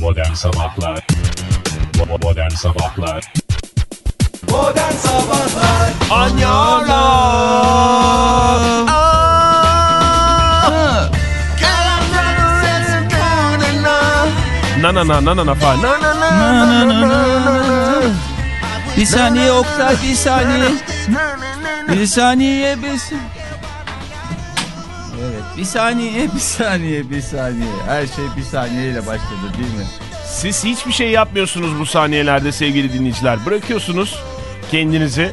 Modern Sabahlar Modern Sabahlar Modern Sabahlar Na na na na na na. Na na na Na, na, na, na, na. Bir saniye Oktay bir saniye. Bir saniye bir saniye. Bir saniye bir saniye bir saniye. Her şey bir saniyeyle başladı değil mi? Siz hiçbir şey yapmıyorsunuz bu saniyelerde sevgili dinleyiciler. Bırakıyorsunuz kendinizi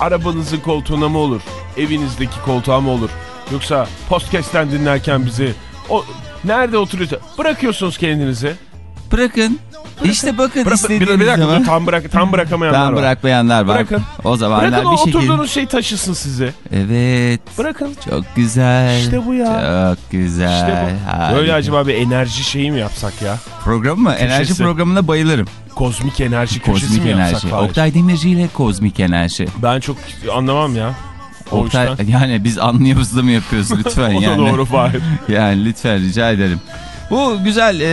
arabanızın koltuğuna mı olur? Evinizdeki koltuğa mı olur? Yoksa podcast'ten dinlerken bizi o nerede oturuyorsa bırakıyorsunuz kendinizi. Bırakın. İşte bakın Bırak, bir, istediğiniz bir dakika zaman. tam bırak tam bırakamayanlar Ben var. bırakmayanlar var. Bırakın. O zamanlar Bırakın bir şekilde. oturduğunuz şey taşısın sizi. Evet. Bırakın. Çok güzel. İşte bu ya. Çok güzel. İşte bu. harika. Böyle acaba bir enerji şeyi mi yapsak ya? Program mı? Enerji Köşesi. programına bayılırım. Kozmik enerji köşesi Kozmik mi yapsak? enerji. Oktay Demirci ile kozmik enerji. Ben çok anlamam ya. Oktay, yani biz anlıyoruz da mı yapıyoruz lütfen O da yani. doğru Fahir. Yani lütfen rica ederim. Bu güzel e,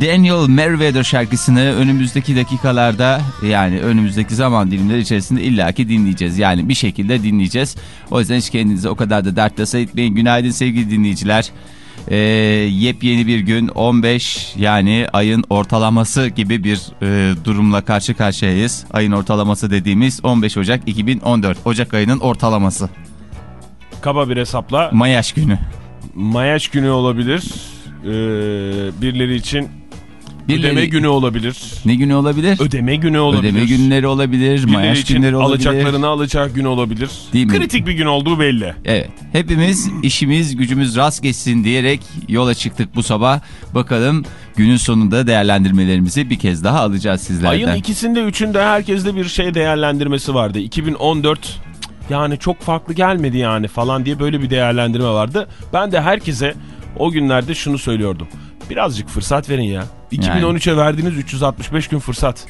Daniel Merriweather şarkısını önümüzdeki dakikalarda yani önümüzdeki zaman dilimleri içerisinde illaki dinleyeceğiz. Yani bir şekilde dinleyeceğiz. O yüzden hiç kendinizi o kadar da dert tasa etmeyin. Günaydın sevgili dinleyiciler. E, yepyeni bir gün 15 yani ayın ortalaması gibi bir e, durumla karşı karşıyayız. Ayın ortalaması dediğimiz 15 Ocak 2014 Ocak ayının ortalaması. Kaba bir hesapla Mayaş günü. Mayaç günü olabilir. Ee, birileri için Birileri- ödeme günü olabilir. Ne günü olabilir? Ödeme günü olabilir. Ödeme günleri olabilir, Birileri mayaş için günleri olabilir. alacaklarını alacak gün olabilir. Değil mi? Kritik bir gün olduğu belli. Evet. Hepimiz işimiz gücümüz rast geçsin diyerek yola çıktık bu sabah. Bakalım günün sonunda değerlendirmelerimizi bir kez daha alacağız sizlerden. Ayın ikisinde üçünde herkeste bir şey değerlendirmesi vardı. 2014 cık, yani çok farklı gelmedi yani falan diye böyle bir değerlendirme vardı. Ben de herkese o günlerde şunu söylüyordum. Birazcık fırsat verin ya. 2013'e verdiğiniz 365 gün fırsat.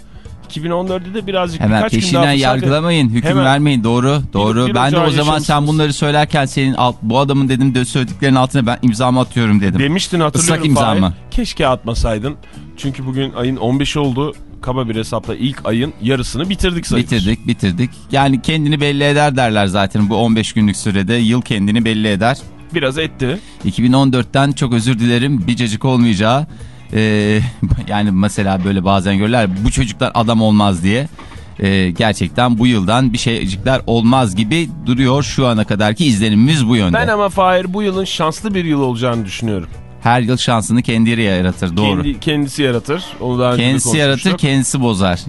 2014'de de birazcık Hemen birkaç gün daha yargılamayın, hüküm Hemen. vermeyin. Doğru, doğru. bir ben de o zaman sen bunları söylerken senin alt, bu adamın dedim de söylediklerinin altına ben imzamı atıyorum dedim. Demiştin hatırlıyorum. Islak imza Fahir. mı? Keşke atmasaydın. Çünkü bugün ayın 15'i oldu. Kaba bir hesapla ilk ayın yarısını bitirdik sayılır. Bitirdik, bitirdik. Yani kendini belli eder derler zaten bu 15 günlük sürede. Yıl kendini belli eder. Biraz etti. 2014'ten çok özür dilerim bir cacık olmayacağı. Ee, yani mesela böyle bazen görürler bu çocuklar adam olmaz diye. Ee, gerçekten bu yıldan bir şeycikler olmaz gibi duruyor şu ana kadarki izlenimimiz bu yönde. Ben ama Fahir bu yılın şanslı bir yıl olacağını düşünüyorum. Her yıl şansını kendi yaratır doğru. Kendi, kendisi yaratır. Onu daha kendisi yaratır kendisi bozar.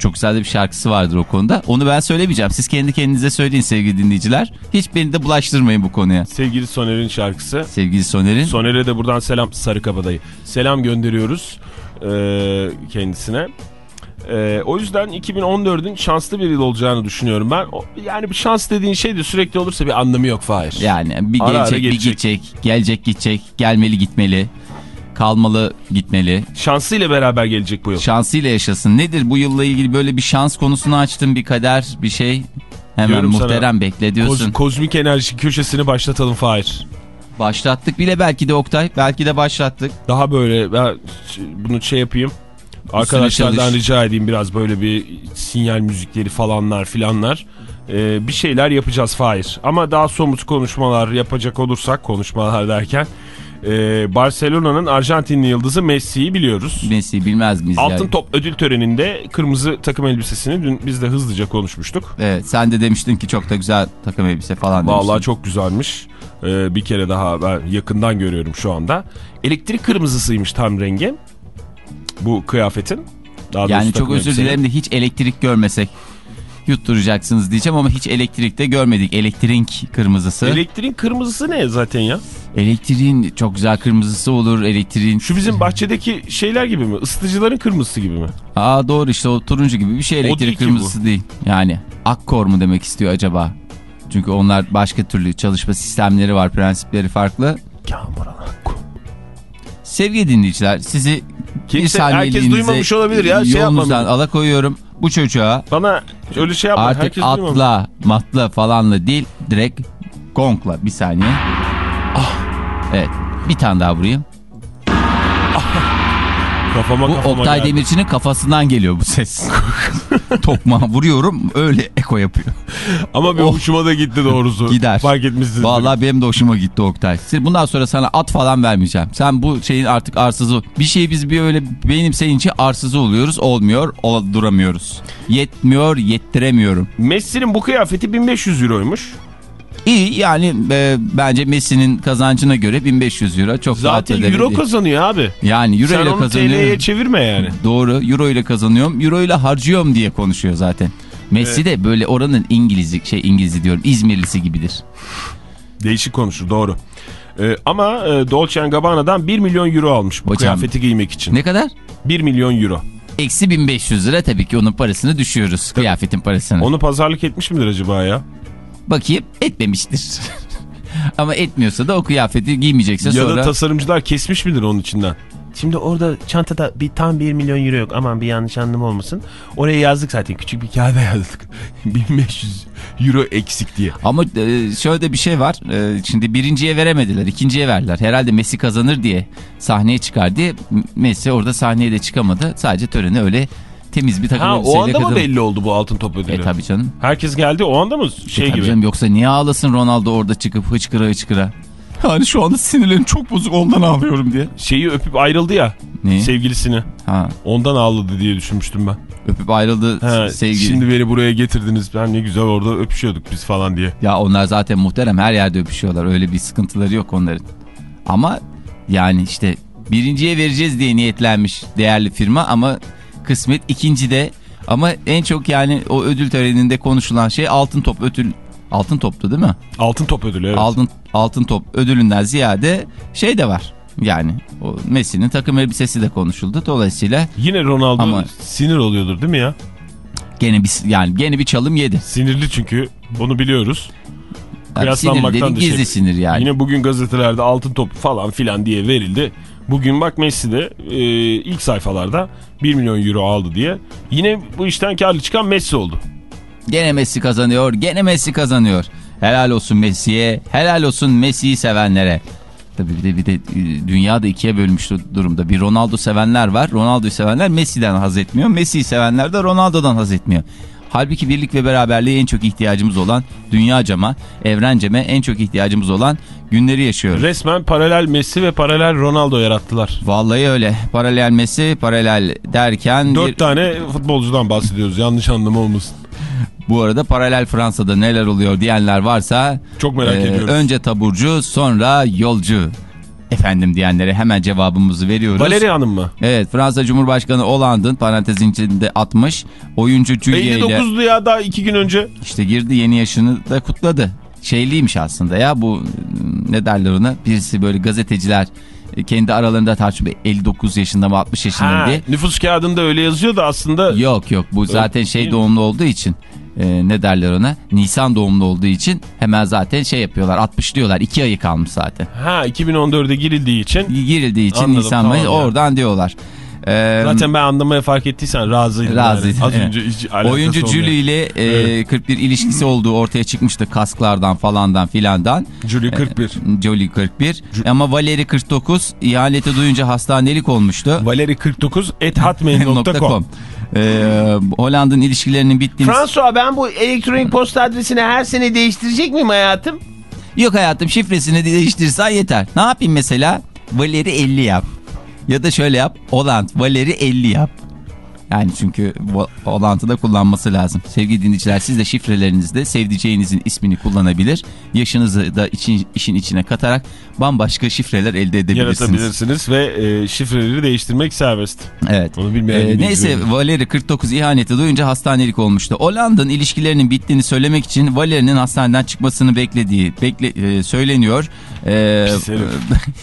Çok güzel de bir şarkısı vardır o konuda. Onu ben söylemeyeceğim. Siz kendi kendinize söyleyin sevgili dinleyiciler. Hiç beni de bulaştırmayın bu konuya. Sevgili Soner'in şarkısı. Sevgili Soner'in. Soner'e de buradan selam Sarı Kabadayı. Selam gönderiyoruz eee, kendisine. Eee, o yüzden 2014'ün şanslı bir yıl olacağını düşünüyorum ben. O- yani bir şans dediğin şey de sürekli olursa bir anlamı yok Fahir. Yani bir Ara ara gelecek, bir gelecek. gidecek, gelecek gidecek, gelmeli gitmeli, kalmalı gitmeli. Şansıyla beraber gelecek bu yıl. Şansıyla yaşasın. Nedir bu yılla ilgili böyle bir şans konusunu açtım bir kader bir şey. Hemen Diyorum sana, muhterem bekle diyorsun. Koz- kozmik enerji köşesini başlatalım Fahir. Başlattık bile belki de Oktay. Belki de başlattık. Daha böyle ben bunu şey yapayım. Arkadaşlardan rica edeyim biraz böyle bir sinyal müzikleri falanlar filanlar. Ee, bir şeyler yapacağız Fahir. Ama daha somut konuşmalar yapacak olursak konuşmalar derken e, Barcelona'nın Arjantinli yıldızı Messi'yi biliyoruz. Messi bilmez miyiz Altın yani? top ödül töreninde kırmızı takım elbisesini dün biz de hızlıca konuşmuştuk. Evet sen de demiştin ki çok da güzel takım elbise falan demiştin. Vallahi çok güzelmiş. Ee, bir kere daha ben yakından görüyorum şu anda. Elektrik kırmızısıymış tam rengi. Bu kıyafetin. Daha Yani çok özür dilerim de hiç elektrik görmesek yutturacaksınız diyeceğim ama hiç elektrikte görmedik. Elektrik kırmızısı. Elektriğin kırmızısı ne zaten ya? Elektriğin çok güzel kırmızısı olur. Elektriğin Şu bizim bahçedeki şeyler gibi mi? Isıtıcıların kırmızısı gibi mi? Aa doğru işte o turuncu gibi bir şey elektrik kırmızısı değil. Yani akkor mu demek istiyor acaba? Çünkü onlar başka türlü çalışma sistemleri var, prensipleri farklı. Kamuran Akku. Sevgili dinleyiciler sizi Kimse, herkes duymamış olabilir ya. Şey yolunuzdan alakoyuyorum. Bu çocuğa Bana öyle şey yapma. artık herkes duymamış. atla, matla falanla değil direkt gongla bir saniye. Ah. Evet bir tane daha vurayım. Kafama Bu kafama Oktay geldi. Demirci'nin kafasından geliyor bu ses. Tokma vuruyorum öyle eko yapıyor. Ama bir Oh. hoşuma da gitti doğrusu. Gider. Fark etmişsiniz. Vallahi benim de hoşuma gitti Oktay. Bundan sonra sana at falan vermeyeceğim. Sen bu şeyin artık arsızı. Bir şeyi biz bir öyle benimseyince arsızı oluyoruz. Olmuyor, duramıyoruz. Yetmiyor, yettiremiyorum. Messi'nin bu kıyafeti 1500 euroymuş. İyi yani e, bence Messi'nin kazancına göre 1500 euro çok Zaten rahat euro kazanıyor abi. Yani euro Sen ile kazanıyor. TL'ye çevirme yani. Doğru euro ile kazanıyorum. Euro ile harcıyorum diye konuşuyor zaten. Messi de böyle oranın İngiliz'i şey İngiliz'i diyorum İzmirlisi gibidir. Değişik konuşur doğru. Ee, ama e, Dolce Gabbana'dan 1 milyon euro almış bu Hocam. kıyafeti giymek için. Ne kadar? 1 milyon euro. Eksi 1500 lira tabii ki onun parasını düşüyoruz. Kıyafetin parasını. Onu pazarlık etmiş midir acaba ya? Bakayım etmemiştir. Ama etmiyorsa da o kıyafeti giymeyecekse Ya sonra... da tasarımcılar kesmiş midir onun içinden? Şimdi orada çantada bir tam 1 milyon euro yok. Aman bir yanlış anlama olmasın. Oraya yazdık zaten. Küçük bir kağıda yazdık. 1500 euro eksik diye. Ama e, şöyle bir şey var. E, Şimdi birinciye veremediler. ikinciye verdiler. Herhalde Messi kazanır diye sahneye çıkar diye. Messi orada sahneye de çıkamadı. Sadece töreni öyle temiz bir takım Ha o anda mı kazandı. belli oldu bu altın top ödülü? E tabii canım. Herkes geldi o anda mı şey E tabii gibi? canım. Yoksa niye ağlasın Ronaldo orada çıkıp hıçkıra hıçkıra. Yani şu anda sinirlerim çok bozuk ondan ağlıyorum diye. Şeyi öpüp ayrıldı ya Ne? sevgilisini. Ha, Ondan ağladı diye düşünmüştüm ben. öpüp ayrıldı Ha, sevgili. Şimdi beni buraya getirdiniz. Ben ne güzel orada öpüşüyorduk biz falan diye. Ya onlar zaten muhterem her yerde öpüşüyorlar. Öyle bir sıkıntıları yok onların. Ama yani işte birinciye vereceğiz diye niyetlenmiş değerli firma ama kısmet ikincide ama en çok yani o ödül töreninde konuşulan şey altın top ödül altın toptu değil mi? Altın top ödülü evet. Altın altın top ödülünden ziyade şey de var. Yani o Messi'nin takım elbisesi de konuşuldu. Dolayısıyla Yine Ronaldo Ama- sinir oluyordur değil mi ya? gene bir yani gene bir çalım yedi. Sinirli çünkü bunu biliyoruz. Yani sinir dedi, gizli sinir yani. Yine bugün gazetelerde altın top falan filan diye verildi. Bugün bak Messi de e, ilk sayfalarda 1 milyon euro aldı diye. Yine bu işten karlı çıkan Messi oldu. Gene Messi kazanıyor, gene Messi kazanıyor. Helal olsun Messi'ye, helal olsun Messi'yi sevenlere. Tabii bir de, bir de e, dünya da ikiye bölmüş durumda. Bir Ronaldo sevenler var. Ronaldo'yu sevenler Messi'den haz etmiyor. Messi'yi sevenler de Ronaldo'dan haz etmiyor. Halbuki birlik ve beraberliğe en çok ihtiyacımız olan dünyacama, evrenceme en çok ihtiyacımız olan günleri yaşıyoruz. Resmen paralel Messi ve paralel Ronaldo yarattılar. Vallahi öyle. Paralel Messi, paralel derken... Dört bir- tane futbolcudan bahsediyoruz yanlış anlama olmasın. Bu arada paralel Fransa'da neler oluyor diyenler varsa... Çok merak Ee, ediyoruz. Önce taburcu sonra yolcu. Efendim diyenlere hemen cevabımızı veriyoruz. Valeri Hanım mı? Evet Fransa Cumhurbaşkanı Hollande'ın parantezin içinde 60. Oyuncu Julia ile 59'du ya daha iki gün önce. işte girdi yeni yaşını da kutladı. Şeyliymiş aslında ya bu ne derler ona birisi böyle gazeteciler e, kendi aralarında tartışıyor 59 yaşında mı 60 yaşında mı diye. nüfus kağıdında öyle yazıyor da aslında Yok yok bu zaten şey doğumlu olduğu için e, ne derler ona Nisan doğumlu olduğu için hemen zaten şey yapıyorlar 60 diyorlar 2 ayı kalmış zaten. ha 2014'e girildiği için Girildiği için Anladım, Nisan Mayıs tamam ya. oradan diyorlar. Ee, zaten ben anlamaya fark ettiysen razıydım. Razıydım, Yani. Az evet. önce hiç Oyuncu olmayan. Julie ile e, Evet. 41 ilişkisi olduğu ortaya çıkmıştı kasklardan falandan filandan. Julie 41. Jolie 41 ama Valeri 49 ihaneti duyunca hastanelik olmuştu. Valeri 49 ethatmail.com Ee, Hollanda'nın ilişkilerinin bittiğini... François ben bu elektronik posta adresini her sene değiştirecek miyim hayatım? Yok hayatım şifresini değiştirsen yeter. Ne yapayım mesela? Valeri 50 yap. Ya da şöyle yap. Holland Valeri 50 yap. Yani çünkü bu Holland'ı da kullanması lazım. Sevgili dinleyiciler siz de şifrelerinizde sevdiceğinizin ismini kullanabilir. Yaşınızı da için, işin içine katarak bambaşka şifreler elde edebilirsiniz. yaratabilirsiniz ve e, şifreleri değiştirmek serbest. Evet. Onu bilmeyen Ee, bir neyse. Valeri 49 ihaneti duyunca hastanelik olmuştu. Hollanda'nın ilişkilerinin bittiğini söylemek için Valeri'nin hastaneden çıkmasını beklediği bekle, e, söyleniyor. Ee,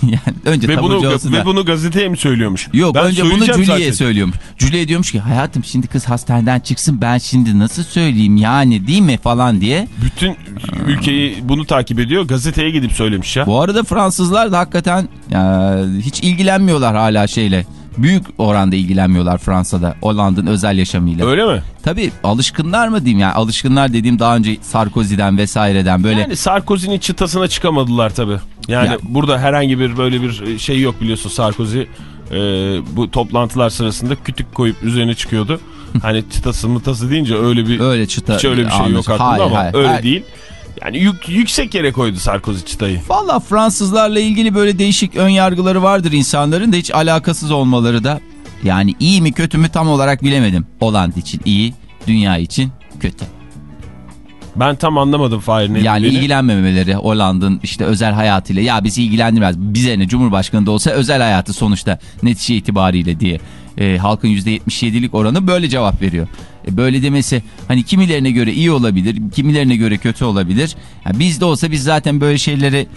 yani önce Ve bunu, da- ve bunu gazeteye mi söylüyormuş? Yok Ben önce bunu Julie'ye söylüyormuş. Julie diyormuş ki hayatım şimdi kız hastaneden çıksın ben şimdi nasıl söyleyeyim yani değil mi falan diye. Bütün ülkeyi bunu takip ediyor. Gazeteye gidip söylemiş ya. Bu arada Fransızlar da hakikaten ya, hiç ilgilenmiyorlar hala şeyle. Büyük oranda ilgilenmiyorlar Fransa'da Hollanda'nın özel yaşamıyla. Öyle mi? Tabii alışkınlar mı diyeyim yani alışkınlar dediğim daha önce Sarkozy'den vesaireden böyle Yani Sarkozy'nin çıtasına çıkamadılar tabii. Yani Ya- burada herhangi bir böyle bir şey yok biliyorsun Sarkozy e, bu toplantılar sırasında kütük koyup üzerine çıkıyordu. Hani çıtası mıtası deyince öyle bir Öyle çıta. hiç öyle bir şey yok aklımda Hayır, ama hayır. öyle Hayır. değil. Yani yük, yüksek yere koydu Sarkozy çıtayı. Valla Fransızlarla ilgili böyle değişik ön yargıları vardır insanların da hiç alakasız olmaları da. Yani iyi mi kötü mü tam olarak bilemedim. Hollanda için iyi, dünya için kötü. Ben tam anlamadım Fahir ne Yani dediğini. ilgilenmemeleri Hollanda'nın işte özel hayatıyla ya bizi ilgilendirmez. Bize ne Cumhurbaşkanı da olsa özel hayatı sonuçta netice itibariyle diye. E, halkın %77'lik oranı böyle cevap veriyor. E, böyle demesi hani kimilerine göre iyi olabilir, kimilerine göre kötü olabilir. Ya bizde olsa biz zaten böyle şeyleri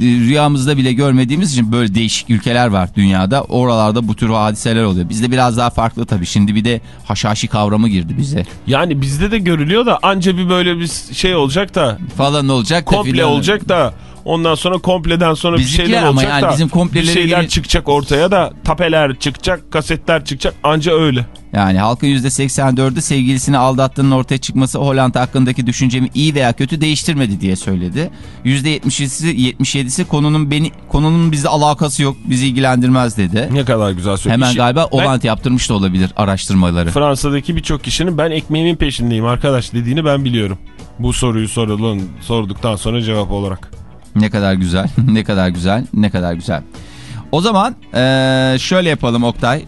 rüyamızda bile görmediğimiz için böyle değişik ülkeler var dünyada. Oralarda bu tür hadiseler oluyor. Bizde biraz daha farklı tabii. Şimdi bir de haşhaşi kavramı girdi bize. Yani bizde de görülüyor da anca bir böyle bir şey olacak da Falan olacak da komple filan. olacak da ondan sonra kompleden sonra bir Bizimkiler şeyler ama olacak yani da bizim bir şeyler gelin- çıkacak ortaya da tapeler çıkacak kasetler çıkacak anca öyle. Yani halkın %84'ü sevgilisini aldattığının ortaya çıkması Hollanda hakkındaki düşüncemi iyi veya kötü değiştirmedi diye söyledi. %77'si 77'si konunun beni konunun bizde alakası yok, bizi ilgilendirmez dedi. Ne kadar güzel söylemiş. Hemen galiba Ben Hollanda yaptırmış da olabilir araştırmaları. Fransa'daki birçok kişinin ben ekmeğimin peşindeyim arkadaş dediğini ben biliyorum. Bu soruyu sorulun, sorduktan sonra cevap olarak. Ne kadar güzel, ne kadar güzel, ne kadar güzel. O zaman şöyle yapalım Oktay.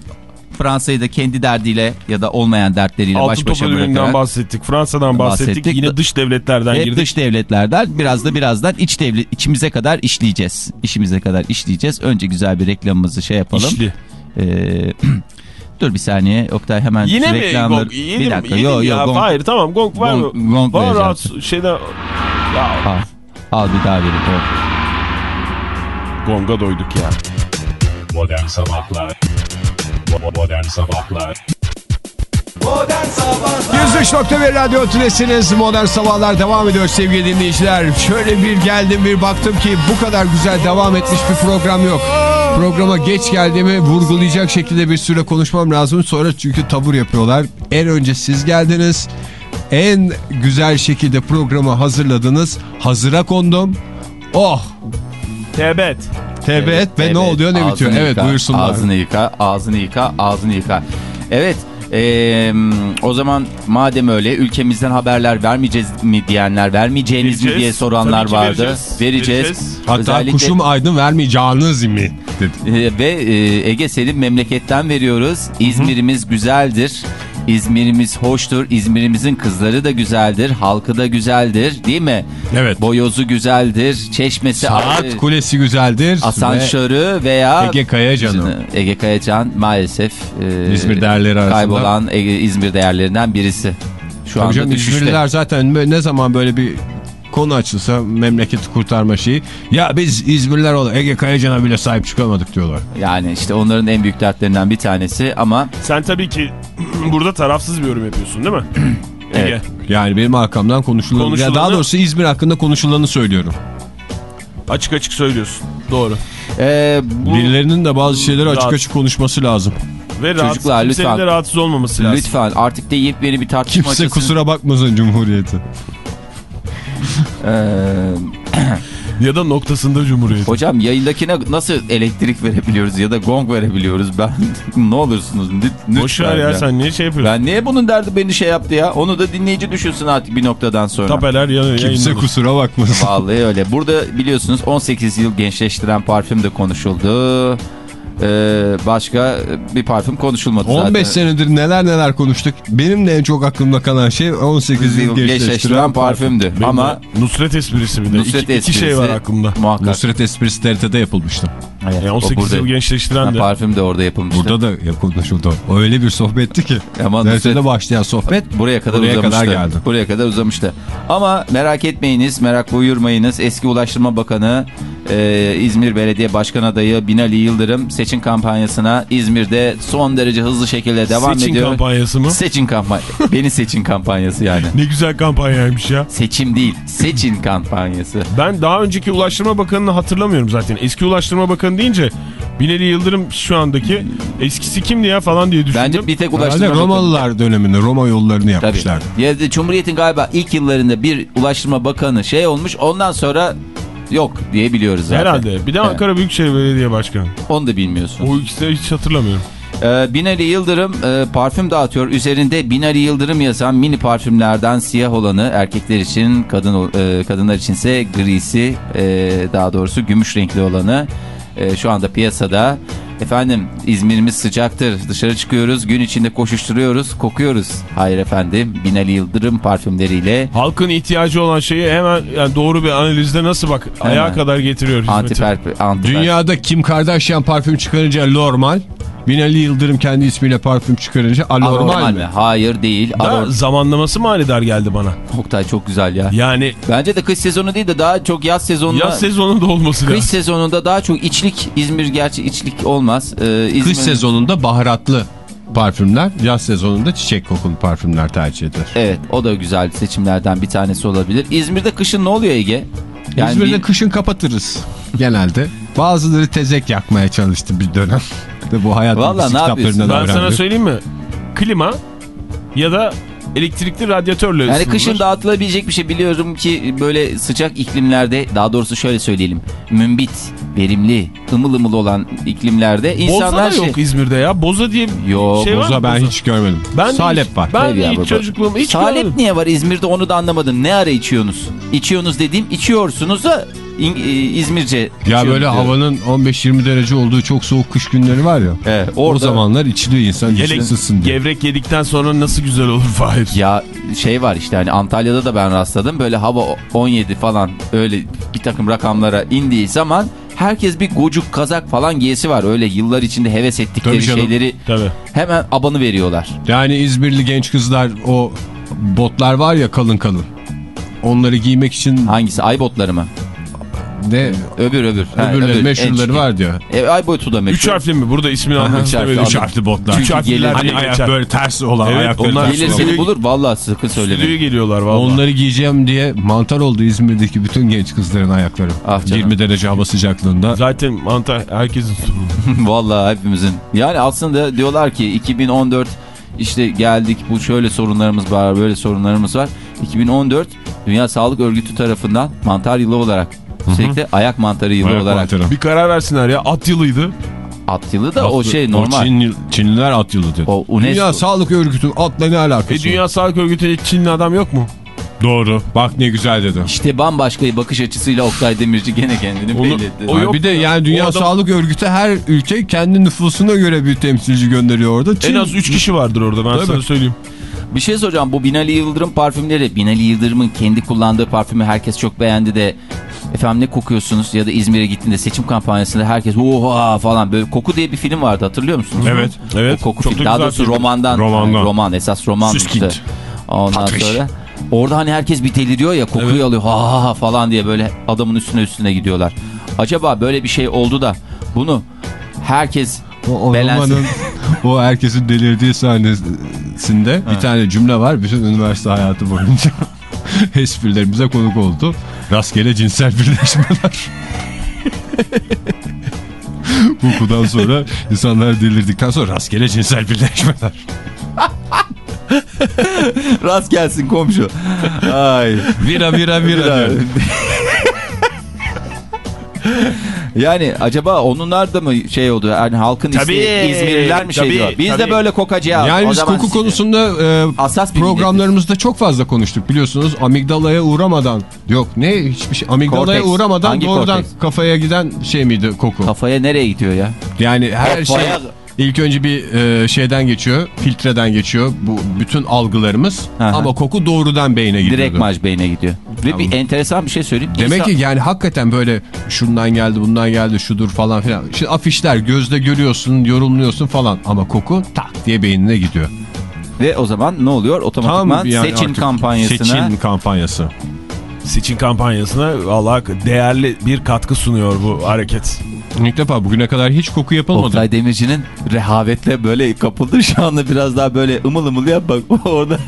Fransa'yı da kendi derdiyle ya da olmayan dertleriyle Altın baş başa bırakarak bahsettik. Fransa'dan bahsettik. Bahsettik. Yine dış devletlerden hep girdik. dış devletlerden biraz da birazdan iç devlet içimize kadar işleyeceğiz. İşimize kadar işleyeceğiz. Önce güzel bir reklamımızı şey yapalım. İşli. Ee, dur bir saniye Oktay hemen Yine mi reklamları... gong? Yedim, bir dakika yedim yo ya. yo gong. Hayır tamam gong var mı? Gong- gong var vereceğim. rahat şeyde... Ya Al, al bir daha vereyim. gong. gonga doyduk ya. Modern Sabahlar Modern Sabahlar Modern Sabahlar 103.1 Radyo Tülesi'niz Modern Sabahlar devam ediyor sevgili dinleyiciler. Şöyle bir geldim bir baktım ki bu kadar güzel devam etmiş bir program yok. Programa geç geldiğimi vurgulayacak şekilde bir süre konuşmam lazım. Sonra çünkü tavır yapıyorlar. En önce siz geldiniz. En güzel şekilde programı hazırladınız. Hazıra kondum. Oh Tebet. tebet ve Evet, ne oluyor ne ağzını bitiyor. Evet yıka, buyursunlar. Ağzını yıka, ağzını yıka, ağzını yıka. Evet. eee, o zaman madem öyle ülkemizden haberler vermeyeceğiz mi diyenler, vermeyeceğiniz mi Vereceğiz. diye soranlar vardı. vereceğiz. Vereceğiz. Vereceğiz. Hatta Özellikle- kuşum aydın vermeyeceğiniz mi? Dedi. Ee, ve e, Ege senin memleketten veriyoruz. İzmir'imiz güzeldir. İzmir'imiz hoştur. İzmir'imizin kızları da güzeldir. Halkı da güzeldir. Değil mi? Evet. Boyozu güzeldir. Çeşmesi Saat ayrı. kulesi güzeldir. ve Asansörü veya Ege Kayacan'ı. Ege Kayacan maalesef e, İzmir değerleri arasında. kaybolan Ege, İzmir değerlerinden birisi. Şu Tabii anda canım, düşüşte. İzmirliler zaten ne zaman böyle bir konu açılsa memleketi kurtarma şeyi. Ya biz İzmirliler olarak Ege Kayacan'a bile sahip çıkamadık diyorlar. Yani işte onların en büyük dertlerinden bir tanesi ama Sen tabii ki burada tarafsız bir yorum yapıyorsun değil mi? Ege. Evet. Yani benim arkamdan konuşulanı, Konuşulanı- ya daha doğrusu İzmir hakkında konuşulanı söylüyorum. Açık açık söylüyorsun. Doğru. e, bu Birilerinin de bazı şeyleri açık Rahat. açık konuşması lazım. Ve rahatsız, Çocuklar, kimsenin lütfen. de rahatsız olmaması lazım. lütfen artık da yepyeni bir tartışma Kimse açılsın. kusura bakmasın Cumhuriyeti. Ee, Ya da noktasında Cumhuriyet. hocam yayındakine nasıl elektrik verebiliyoruz ya da gong verebiliyoruz ben ne olursunuz lütfen Boş ver ya sen niye şey yapıyorsun? Ben niye bunun derdi beni şey yaptı ya? Onu da dinleyici düşünsün artık bir noktadan sonra. Tapeler ya, Kimse yayınlanır. kusura bakmasın. Vallahi öyle. Burada biliyorsunuz 18 yıl gençleştiren parfüm de konuşuldu. Ee, başka bir parfüm konuşulmadı zaten. 15 senedir neler neler konuştuk. Benim de en çok aklımda kalan şey 18 yıl gençleştiren parfümdü. Benim Ama Nusret esprisi bir de. Nusret iki, iki şey esprisi var aklımda. muhakkak. Nusret Esprisi TRT'de yapılmıştı. Evet, Yani o 18 burada- yıl gençleştiren de. Parfüm de orada yapılmıştı. Burada da ya- konuşuldu. O öyle bir sohbetti ki. Ama TRT'de Nusret- başlayan sohbet Buraya kadar Buraya uzamıştı. kadar geldi. Buraya kadar uzamıştı. Ama merak etmeyiniz, merak buyurmayınız. Eski Ulaştırma Bakanı, e, İzmir Belediye Başkan Adayı Binali Yıldırım seçim kampanyasına İzmir'de son derece hızlı şekilde devam Seçim ediyor. kampanyası mı? Seçim kampanya. Beni seçin kampanyası yani. Ne güzel kampanyaymış ya. Seçim değil, seçin kampanyası. Ben daha önceki Ulaştırma Bakanı'nı hatırlamıyorum zaten. Eski Ulaştırma Bakanı deyince Binali Yıldırım şu andaki eskisi kimdi ya falan diye düşündüm. Bence bir tek Herhalde Ulaştırma Bakanı. Romalılar döneminde Roma yollarını Tabii. yapmışlardı. Ya da Cumhuriyet'in galiba ilk yıllarında bir Ulaştırma Bakanı şey olmuş. Ondan sonra yok diye biliyoruz zaten. Herhalde. Bir de Evet. Ankara Büyükşehir Belediye Başkanı. Onu da bilmiyorsun. O ikisini hiç hatırlamıyorum. Ee, Binali Yıldırım e, parfüm dağıtıyor. Üzerinde Binali Yıldırım yazan mini parfümlerden siyah olanı erkekler için, kadın e, kadınlar içinse grisi, e, daha doğrusu gümüş renkli olanı e, şu anda piyasada. Efendim İzmir'imiz sıcaktır. Dışarı çıkıyoruz. Gün içinde koşuşturuyoruz. Kokuyoruz. Hayır efendim. Binali Yıldırım parfümleriyle Halkın ihtiyacı olan şeyi hemen yani doğru bir analizde nasıl bak ayağa kadar getiriyor hizmeti. antiper, antiper. Dünyada Kim Kardashian parfüm çıkarınca normal. Binali Yıldırım kendi ismiyle parfüm çıkarınca anormal, Anormal mi? mi? Hayır değil. Da Anormal. zamanlaması manidar geldi bana. Oktay çok güzel ya. Yani Bence de kış sezonu değil de daha çok yaz sezonunda. yaz sezonunda olması Kış lazım. sezonunda daha çok içlik İzmir gerçi içlik olmaz. Ee, İzmir... Kış sezonunda baharatlı parfümler, yaz sezonunda çiçek kokulu parfümler tercih edilir. Evet o da güzel seçimlerden bir tanesi olabilir. İzmir'de kışın ne oluyor Ege? Yani İzmir'de bir- kışın kapatırız genelde. Bazıları tezek yakmaya çalıştı bir dönem. Ve bu hayat Vallahi ne yapıyorsun? kitaplarından Ben sana öğrendim. söyleyeyim mi? Klima ya da elektrikli radyatörle yani kışın dağıtılabilecek bir şey biliyorum ki böyle sıcak iklimlerde daha doğrusu şöyle söyleyelim. Mümbit, verimli, ımıl ımıl olan iklimlerde Boza insanlar da yok şey... İzmir'de ya. Boza diye Yok, şey var Boza ben Boza? hiç görmedim. Ben Salep hiç- var. Ben Tabii hiç baba. çocukluğum hiç Salep görmedim. niye var İzmir'de onu da anlamadım. Ne ara içiyorsunuz? İçiyorsunuz dediğim içiyorsunuz da İzmirce Ya böyle diyorum. havanın 15-20 derece olduğu çok soğuk kış günleri var ya. Evet, O orada zamanlar içiliyor insan diye. gevrek yedikten sonra nasıl güzel olur Fahir. Ya şey var işte hani Antalya'da da ben rastladım. Böyle hava 17 falan öyle bir takım rakamlara indiği zaman herkes bir gocuk kazak falan giyesi var. Öyle yıllar içinde heves ettikleri Tabii canım. şeyleri Tabii. hemen abanı veriyorlar. Yani İzmirli genç kızlar o botlar var ya kalın kalın. Onları giymek için Hangisi? Ay botları mı? De Öbür öbür. Ha, öbürleri öbür, meşhurları en- var diyor. E, ay botu da meşhur. Üç harfli mi? Burada ismini almak istemedim. Üç harfli botlar. Çünkü Üç harfliler Hani geçer. ayak böyle ters olan Evet, ayakları onlar Gelir olan. seni bulur. Vallahi sakın Stüdyoya söyleme. geliyorlar vallahi. Onları giyeceğim diye mantar oldu İzmir'deki bütün genç kızların ayakları. Ah canım. 20 derece hava sıcaklığında. Zaten mantar herkesin sorunu. Vallahi hepimizin. Yani aslında diyorlar ki 2014 işte geldik bu şöyle sorunlarımız var böyle sorunlarımız var. 2014 Dünya Sağlık Örgütü tarafından mantar yılı olarak sürekli ayak mantarı yılı Ayak olarak mantarı. bir karar versinler ya. At yılıydı. at yılı da o şey normal. O Çin, Çinliler at yılı dedi. O UNESCO. Dünya Sağlık Örgütü atla ne alakası? E Dünya Sağlık Örgütü'nde Çinli adam yok mu? Doğru. Bak ne güzel dedi. İşte bambaşka bir bakış açısıyla Oktay Demirci gene kendini Onu- belli etti. o yok bir de ya. yani Dünya O adam- Sağlık Örgütü her ülke kendi nüfusuna göre bir temsilci gönderiyor orada. Çin, En az 3 kişi vardır orada ben Tabii. sana söyleyeyim. Bir şey soracağım bu Binali Yıldırım parfümleri Binali Yıldırım'ın kendi kullandığı parfümü herkes çok beğendi de efendim ne kokuyorsunuz ya da İzmir'e gittiğinde seçim kampanyasında herkes oha falan böyle koku diye bir film vardı hatırlıyor musunuz? Evet. Evet. O koku çok film. da Daha doğrusu film. romandan. Romandan. Yani roman esas roman. Süskind. Ondan Patriş. sonra orada hani herkes bir deliriyor ya kokuyu Evet. alıyor ha ha ha falan diye böyle adamın üstüne üstüne gidiyorlar. Acaba böyle bir şey oldu da bunu herkes O, o Belensin. romanın o herkesin delirdiği sahnesinde bir tane cümle var. Bütün üniversite hayatı boyunca esprilerimize konuk oldu. Rastgele cinsel birleşmeler. Hukudan sonra insanlar delirdikten sonra rastgele cinsel birleşmeler. rast gelsin komşu. Ay. Vira vira vira. diyor. Yani acaba onunlar da mı şey oldu? Yani halkın Tabii, isteği İzmirliler mi şey tabii, diyor? Biz de tabii. böyle kokacağız. Yani O biz koku sizi- konusunda e, bir programlarımızda çok fazla konuştuk biliyorsunuz. Amigdalaya uğramadan yok ne hiçbir şey. Amigdalaya Korteks. uğramadan Hangi doğrudan korteks? kafaya giden şey miydi koku? Kafaya nereye gidiyor ya? Yani her şey Kafaya- ilk önce bir e, şeyden geçiyor, filtreden geçiyor bu bütün algılarımız Aha. ama koku doğrudan beyne gidiyor. Direkt maj beyne gidiyor. Ve bir enteresan bir şey söyleyeyim. Demek İnsan- ki yani hakikaten böyle şundan geldi bundan geldi şudur falan filan. Şimdi afişler gözle görüyorsun yorumluyorsun falan ama koku tak diye beynine gidiyor. Ve o zaman ne oluyor? Otomatikman yani seçim kampanyasına Seçim kampanyası. Seçim kampanyasına valla değerli bir katkı sunuyor bu hareket. İlk defa bugüne kadar hiç koku yapılmadı. Oktay Demirci'nin rehavetle böyle kapıldı. Şu anda biraz daha böyle ımıl ımıl yap bak orada.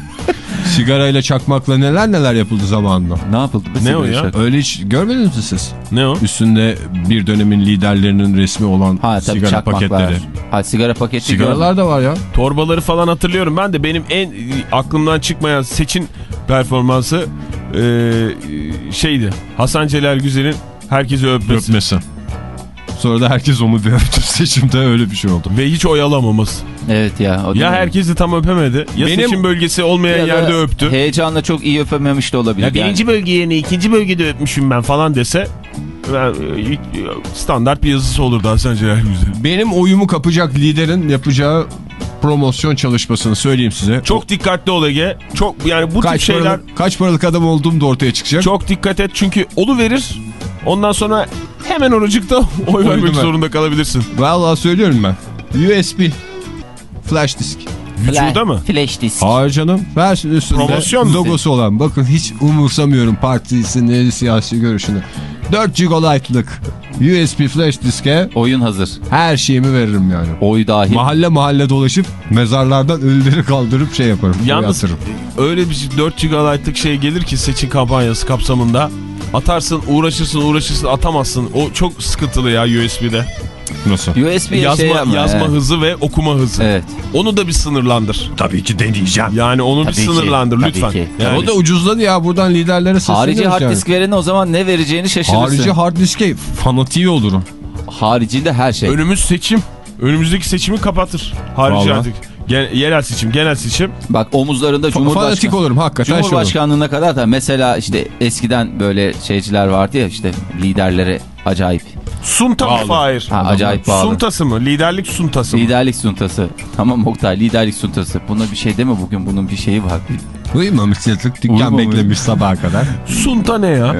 Sigarayla çakmakla neler neler yapıldı zamanında. ne yapıldı? Ne o ya? şarkı? Öyle hiç görmediniz mi siz? Ne o? Üstünde bir dönemin liderlerinin resmi olan Ha tabii sigara çakmaklar. paketleri. Ha sigara paketi. Sigaralar da var ya. Torbaları falan hatırlıyorum ben de benim en e, aklımdan çıkmayan seçim performansı e, şeydi. Hasan Celal Güzel'in Herkesi öpmesi. Öpmesi. Sonra da herkes onu bir öptü. Seçimde öyle bir şey oldu. Ve hiç oyalamaması. Evet ya. o Ya mi? herkesi tam öpemedi. Ya Benim- seçim bölgesi olmayan yerde öptü. Heyecanla çok iyi öpememiş de olabilir. Ya yani. birinci bölge yerine ikinci bölgede öpmüşüm ben falan dese ben, e, standart bir yazısı olurdu Hasan Celal Güzel. Benim oyumu kapacak liderin yapacağı promosyon çalışmasını söyleyeyim size. Çok dikkatli ol Ege. Çok yani bu tip kaç şeyler paralık, kaç paralık adam olduğum da ortaya çıkacak. çok dikkat et çünkü olu verir. Ondan sonra hemen oracıkta oy vermek Koydum ben. zorunda kalabilirsin. Vallahi söylüyorum ben. USB flash disk. Vücuda mı? Flash disk. Hayır canım. Versin üstünde Promosyon logosu olan. Bakın hiç umursamıyorum partisini, siyasi görüşünü. 4 GB'lık USB flash diske Oyun hazır. her şeyimi veririm yani. Oy dahil. Mahalle mahalle dolaşıp mezarlardan ölüleri kaldırıp şey yaparım. Yalnız yatırırım. öyle bir 4 GB'lık şey gelir ki seçim kampanyası kapsamında. Atarsın uğraşırsın uğraşırsın atamazsın. O çok sıkıntılı ya USB'de. Nasıl? USB'ye Yazma, şey yapma. yazma hızı ve okuma hızı. Evet. Onu da bir sınırlandır. Tabii ki deneyeceğim. Yani onu Tabii bir ki, sınırlandır tabii lütfen. ki. Yani, O da ucuzladı ya buradan liderlere sesleniyoruz Harici hard yani. disk verene o zaman ne vereceğini şaşırırsın. Harici hard diske fanatiği olurum. Haricinde her şey. önümüz seçim. Önümüzdeki seçimi kapatır. Harici Vallahi. artık. Gen- yerel seçim, genel seçim. Bak omuzlarında Fanatik Cumhurbaşkanı. olurum hakikaten. şey. Cumhurbaşkanlığına kadar da mesela işte eskiden böyle şeyciler vardı ya işte liderlere acayip. Sunta mı Fahir? Ha, acayip bağlı. Suntası mı? Liderlik suntası mı? Liderlik suntası. Tamam Oktay liderlik suntası. Buna bir şey deme bugün bunun bir şeyi var. Uyumamış yatık dükkan Uyumamış. beklemiş sabaha kadar. Sunta ne ya?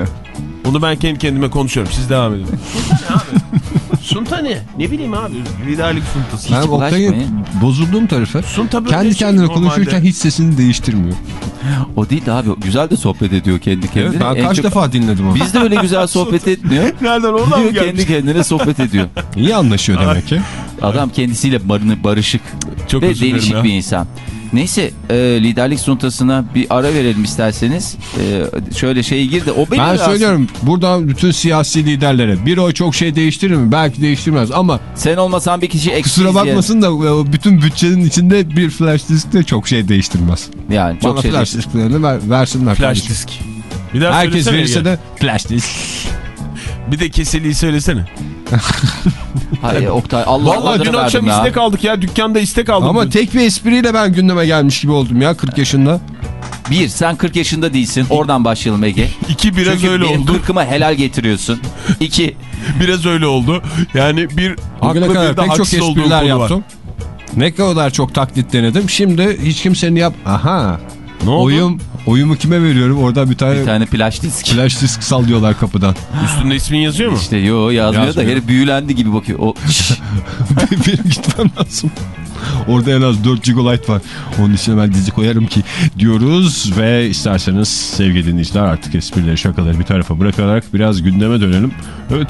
Bunu ben kendi kendime konuşuyorum. Siz devam edin. Sunta ne? Ne bileyim abi. Liderlik suntası. Ben Oktay'ın bulaşmayın. bozulduğum tarafı Sunta böyle kendi şey kendine normalde. konuşurken hiç sesini değiştirmiyor. O değil de abi güzel de sohbet ediyor kendi kendine. Evet, ben En kaç çok- defa dinledim onu. Biz de öyle güzel sohbet etmiyor. Nereden oradan mı gelmiş? kendi kendine sohbet ediyor. İyi anlaşıyor demek ki. Adam kendisiyle barını barışık Çok ve değişik ya. bir insan. Neyse e, liderlik suntasına bir ara verelim isterseniz. E, şöyle şey girdi. O beni Ben rahatsız- söylüyorum buradan bütün siyasi liderlere bir oy çok şey değiştirir mi? Belki değiştirmez ama Sen olmasan bir kişi eksik kusura bakmasın da e, bütün bütçenin içinde bir flash disk de çok şey değiştirmez. Yani çok Bana şey flash disklerini ver, versinler. Flash kardeşim. disk. Bir daha Herkes verirse Ege. de flash disk. Bir de keseliği söylesene. Hayır, Oktay Allah Vallahi dün akşam ya. istek aldık ya. Dükkanda istek aldık. Ama dün. tek bir espriyle ben gündeme gelmiş gibi oldum ya 40 yaşında. Bir sen 40 yaşında değilsin. Oradan başlayalım Ege. İki biraz Çünkü öyle benim oldu. 40'ıma helal getiriyorsun. İki Biraz öyle oldu. Yani bir Bugüne haklı kadar bir de pek çok espriler konu var. yaptım. Ne kadar çok taklit denedim. Şimdi hiç kimsenin yap... Aha. Ne oldu? Oyum, oyumu kime veriyorum? Oradan bir tane, bir tane flash disk. flash disk sallıyorlar kapıdan. Üstünde ismin yazıyor mu? İşte yo yazmıyor, Yazmıyor. da herif büyülendi gibi bakıyor. O Benim gitmem lazım. Orada en az 4 GB var. Onun içine ben dizi koyarım ki diyoruz ve isterseniz sevgili dinleyiciler artık esprileri şakaları bir tarafa bırakarak biraz gündeme dönelim. Evet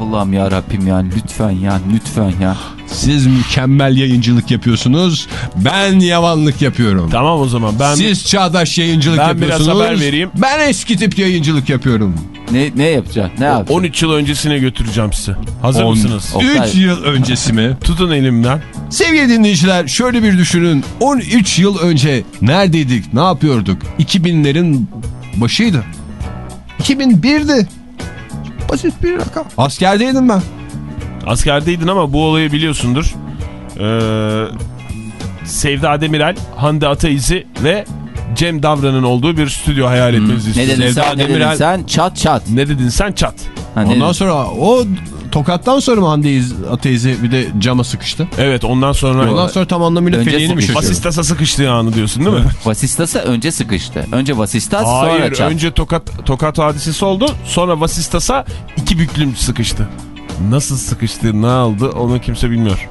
Allah'ım ya Rabbim ya lütfen ya lütfen ya. Siz mükemmel yayıncılık yapıyorsunuz. Ben yavanlık yapıyorum. Tamam o zaman ben Siz çağdaş yayıncılık Ben biraz yapıyorsunuz. haber vereyim. Ben eski tip yayıncılık yapıyorum. Ne ne yapacaksın? Ne yapacaksın? 13 yıl öncesine götüreceğim sizi. Hazır On- mısınız? Oktay. 3 yıl öncesi mi? Tutun elimden. Sevgili dinleyiciler şöyle bir düşünün. 13 yıl önce neredeydik? Ne yapıyorduk? 2000'lerin başıydı. 2001'di. Basit bir rakam. Askerdeydim ben. Askerdeydin ama bu olayı biliyorsundur. Ee, Sevda Demirel, Hande Ataizi ve Cem Davran'ın olduğu bir stüdyo hayal etmenizi Ne istiyorum. dedin Sevda sen? Ne dedin Demirel- sen? Çat çat. Ne dedin sen çat. Ha, ne Ondan dedin? sonra o tokattan sonra mı Hande İz- Ateyzi bir de cama sıkıştı? Evet ondan sonra Ondan sonra tam anlamıyla Önce feleğini mi sıkıştı. şaşırdı? Vasistasa sıkıştığı anı diyorsun değil mi? Vasistasa önce sıkıştı. Önce Vasistas sonra Hayır çat. önce tokat, tokat hadisesi oldu sonra Vasistas'a iki büklüm sıkıştı. Nasıl sıkıştı ne aldı onu kimse bilmiyor.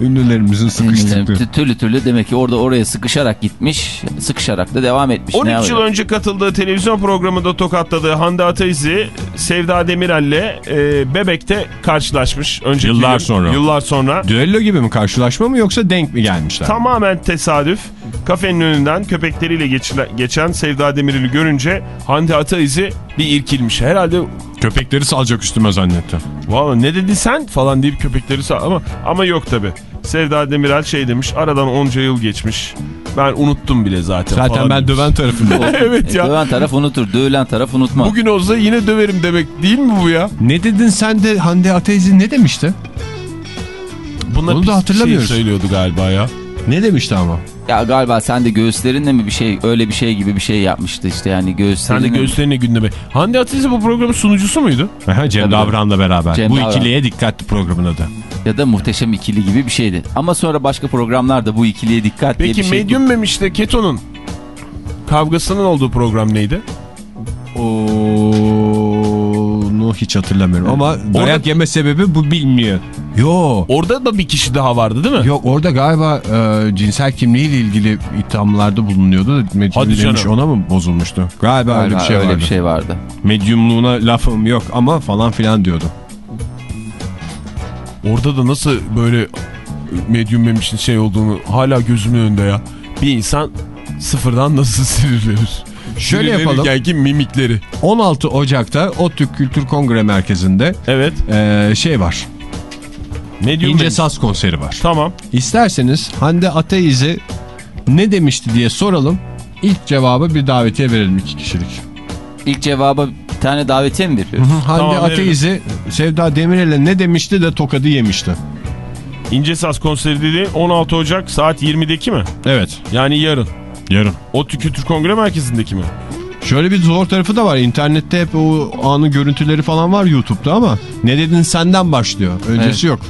Ünlülerimizin sıkıştıkları. Tü- Türlü türlü demek ki orada oraya sıkışarak gitmiş. Sıkışarak da devam etmiş. Ne 13 yıl önce katıldığı televizyon programında tokatladığı Hande Ataizi Sevda Demirel'le e, Bebek'te karşılaşmış. Önceki Yıllar gün, sonra. Yıllar sonra. Düello gibi mi karşılaşma mı yoksa denk mi gelmişler? Tamamen tesadüf. Kafenin önünden köpekleriyle geçen Sevda Demirel'i görünce Hande Ataizi bir irkilmiş. Herhalde Köpekleri salacak üstüme zannettim. Valla ne dedi sen falan deyip köpekleri sağ ama ama yok tabi. Sevda Demirel şey demiş aradan onca yıl geçmiş. Ben unuttum bile zaten. Zaten falan ben demiş. döven tarafım. Evet ya. Döven taraf unutur, dövülen taraf unutmaz. Bugün olsa yine döverim demek değil mi bu ya? ne dedin sen de Hande Ateyzi ne demişti? Bunlar Onu da pis hatırlamıyoruz. Şey söylüyordu galiba ya. Ne demişti ama? Ya galiba sen de göğüslerinle mi bir şey öyle bir şey gibi bir şey yapmıştı işte yani Sen göğüslerinle. de göğüslerine gündeme. Hande Atiz'i bu programın sunucusu muydu? Aha, Cem Tabii. Davran'la beraber. Cem Bu Davran. ikiliye dikkatli programın adı. Ya da muhteşem ikili gibi bir şeydi. Ama sonra başka programlarda bu ikiliye dikkat diye Peki bir şey. Medium Memiş'te Keto'nun kavgasının olduğu program neydi? Onu hiç hatırlamıyorum ama dayak Orada- yeme sebebi bu bilmiyor. Yo. Orada da bir kişi daha vardı değil mi? Yok orada galiba e, cinsel kimliğiyle ilgili ithamlarda bulunuyordu. da Medyum Hadi demiş canım. ona mı bozulmuştu? Galiba, Galiba öyle bir şey öyle vardı. bir şey vardı. Medyumluğuna lafım yok ama falan filan diyordu. Orada da nasıl böyle Medium Memiş'in şey olduğunu hala gözümün önünde ya. Bir insan sıfırdan nasıl sinirlenir? Şöyle yapalım. Sinirlenirkenki mimikleri. 16 Ocak'ta ODTÜ Kültür Kongre Merkezi'nde Evet. e, şey var. Medium İnce Memiş. Saz konseri var. Tamam. İsterseniz Hande Ateyiz'e ne demişti diye soralım. İlk cevabı bir davetiye verelim iki kişilik. İlk cevaba bir tane davetiye mi veriyoruz? Hande Tamam, Ateyiz'i Sevda Demirel'e ne demişti de tokadı yemişti. İnce Saz konseri dedi 16 Ocak saat 20'deki mi? Evet. Yani yarın. Yarın. ODTÜ Kültür Kongre Merkezi'ndeki mi? Şöyle bir zor tarafı da var. İnternette hep o anın görüntüleri falan var YouTube'da ama ne dedin senden başlıyor. Öncesi yok.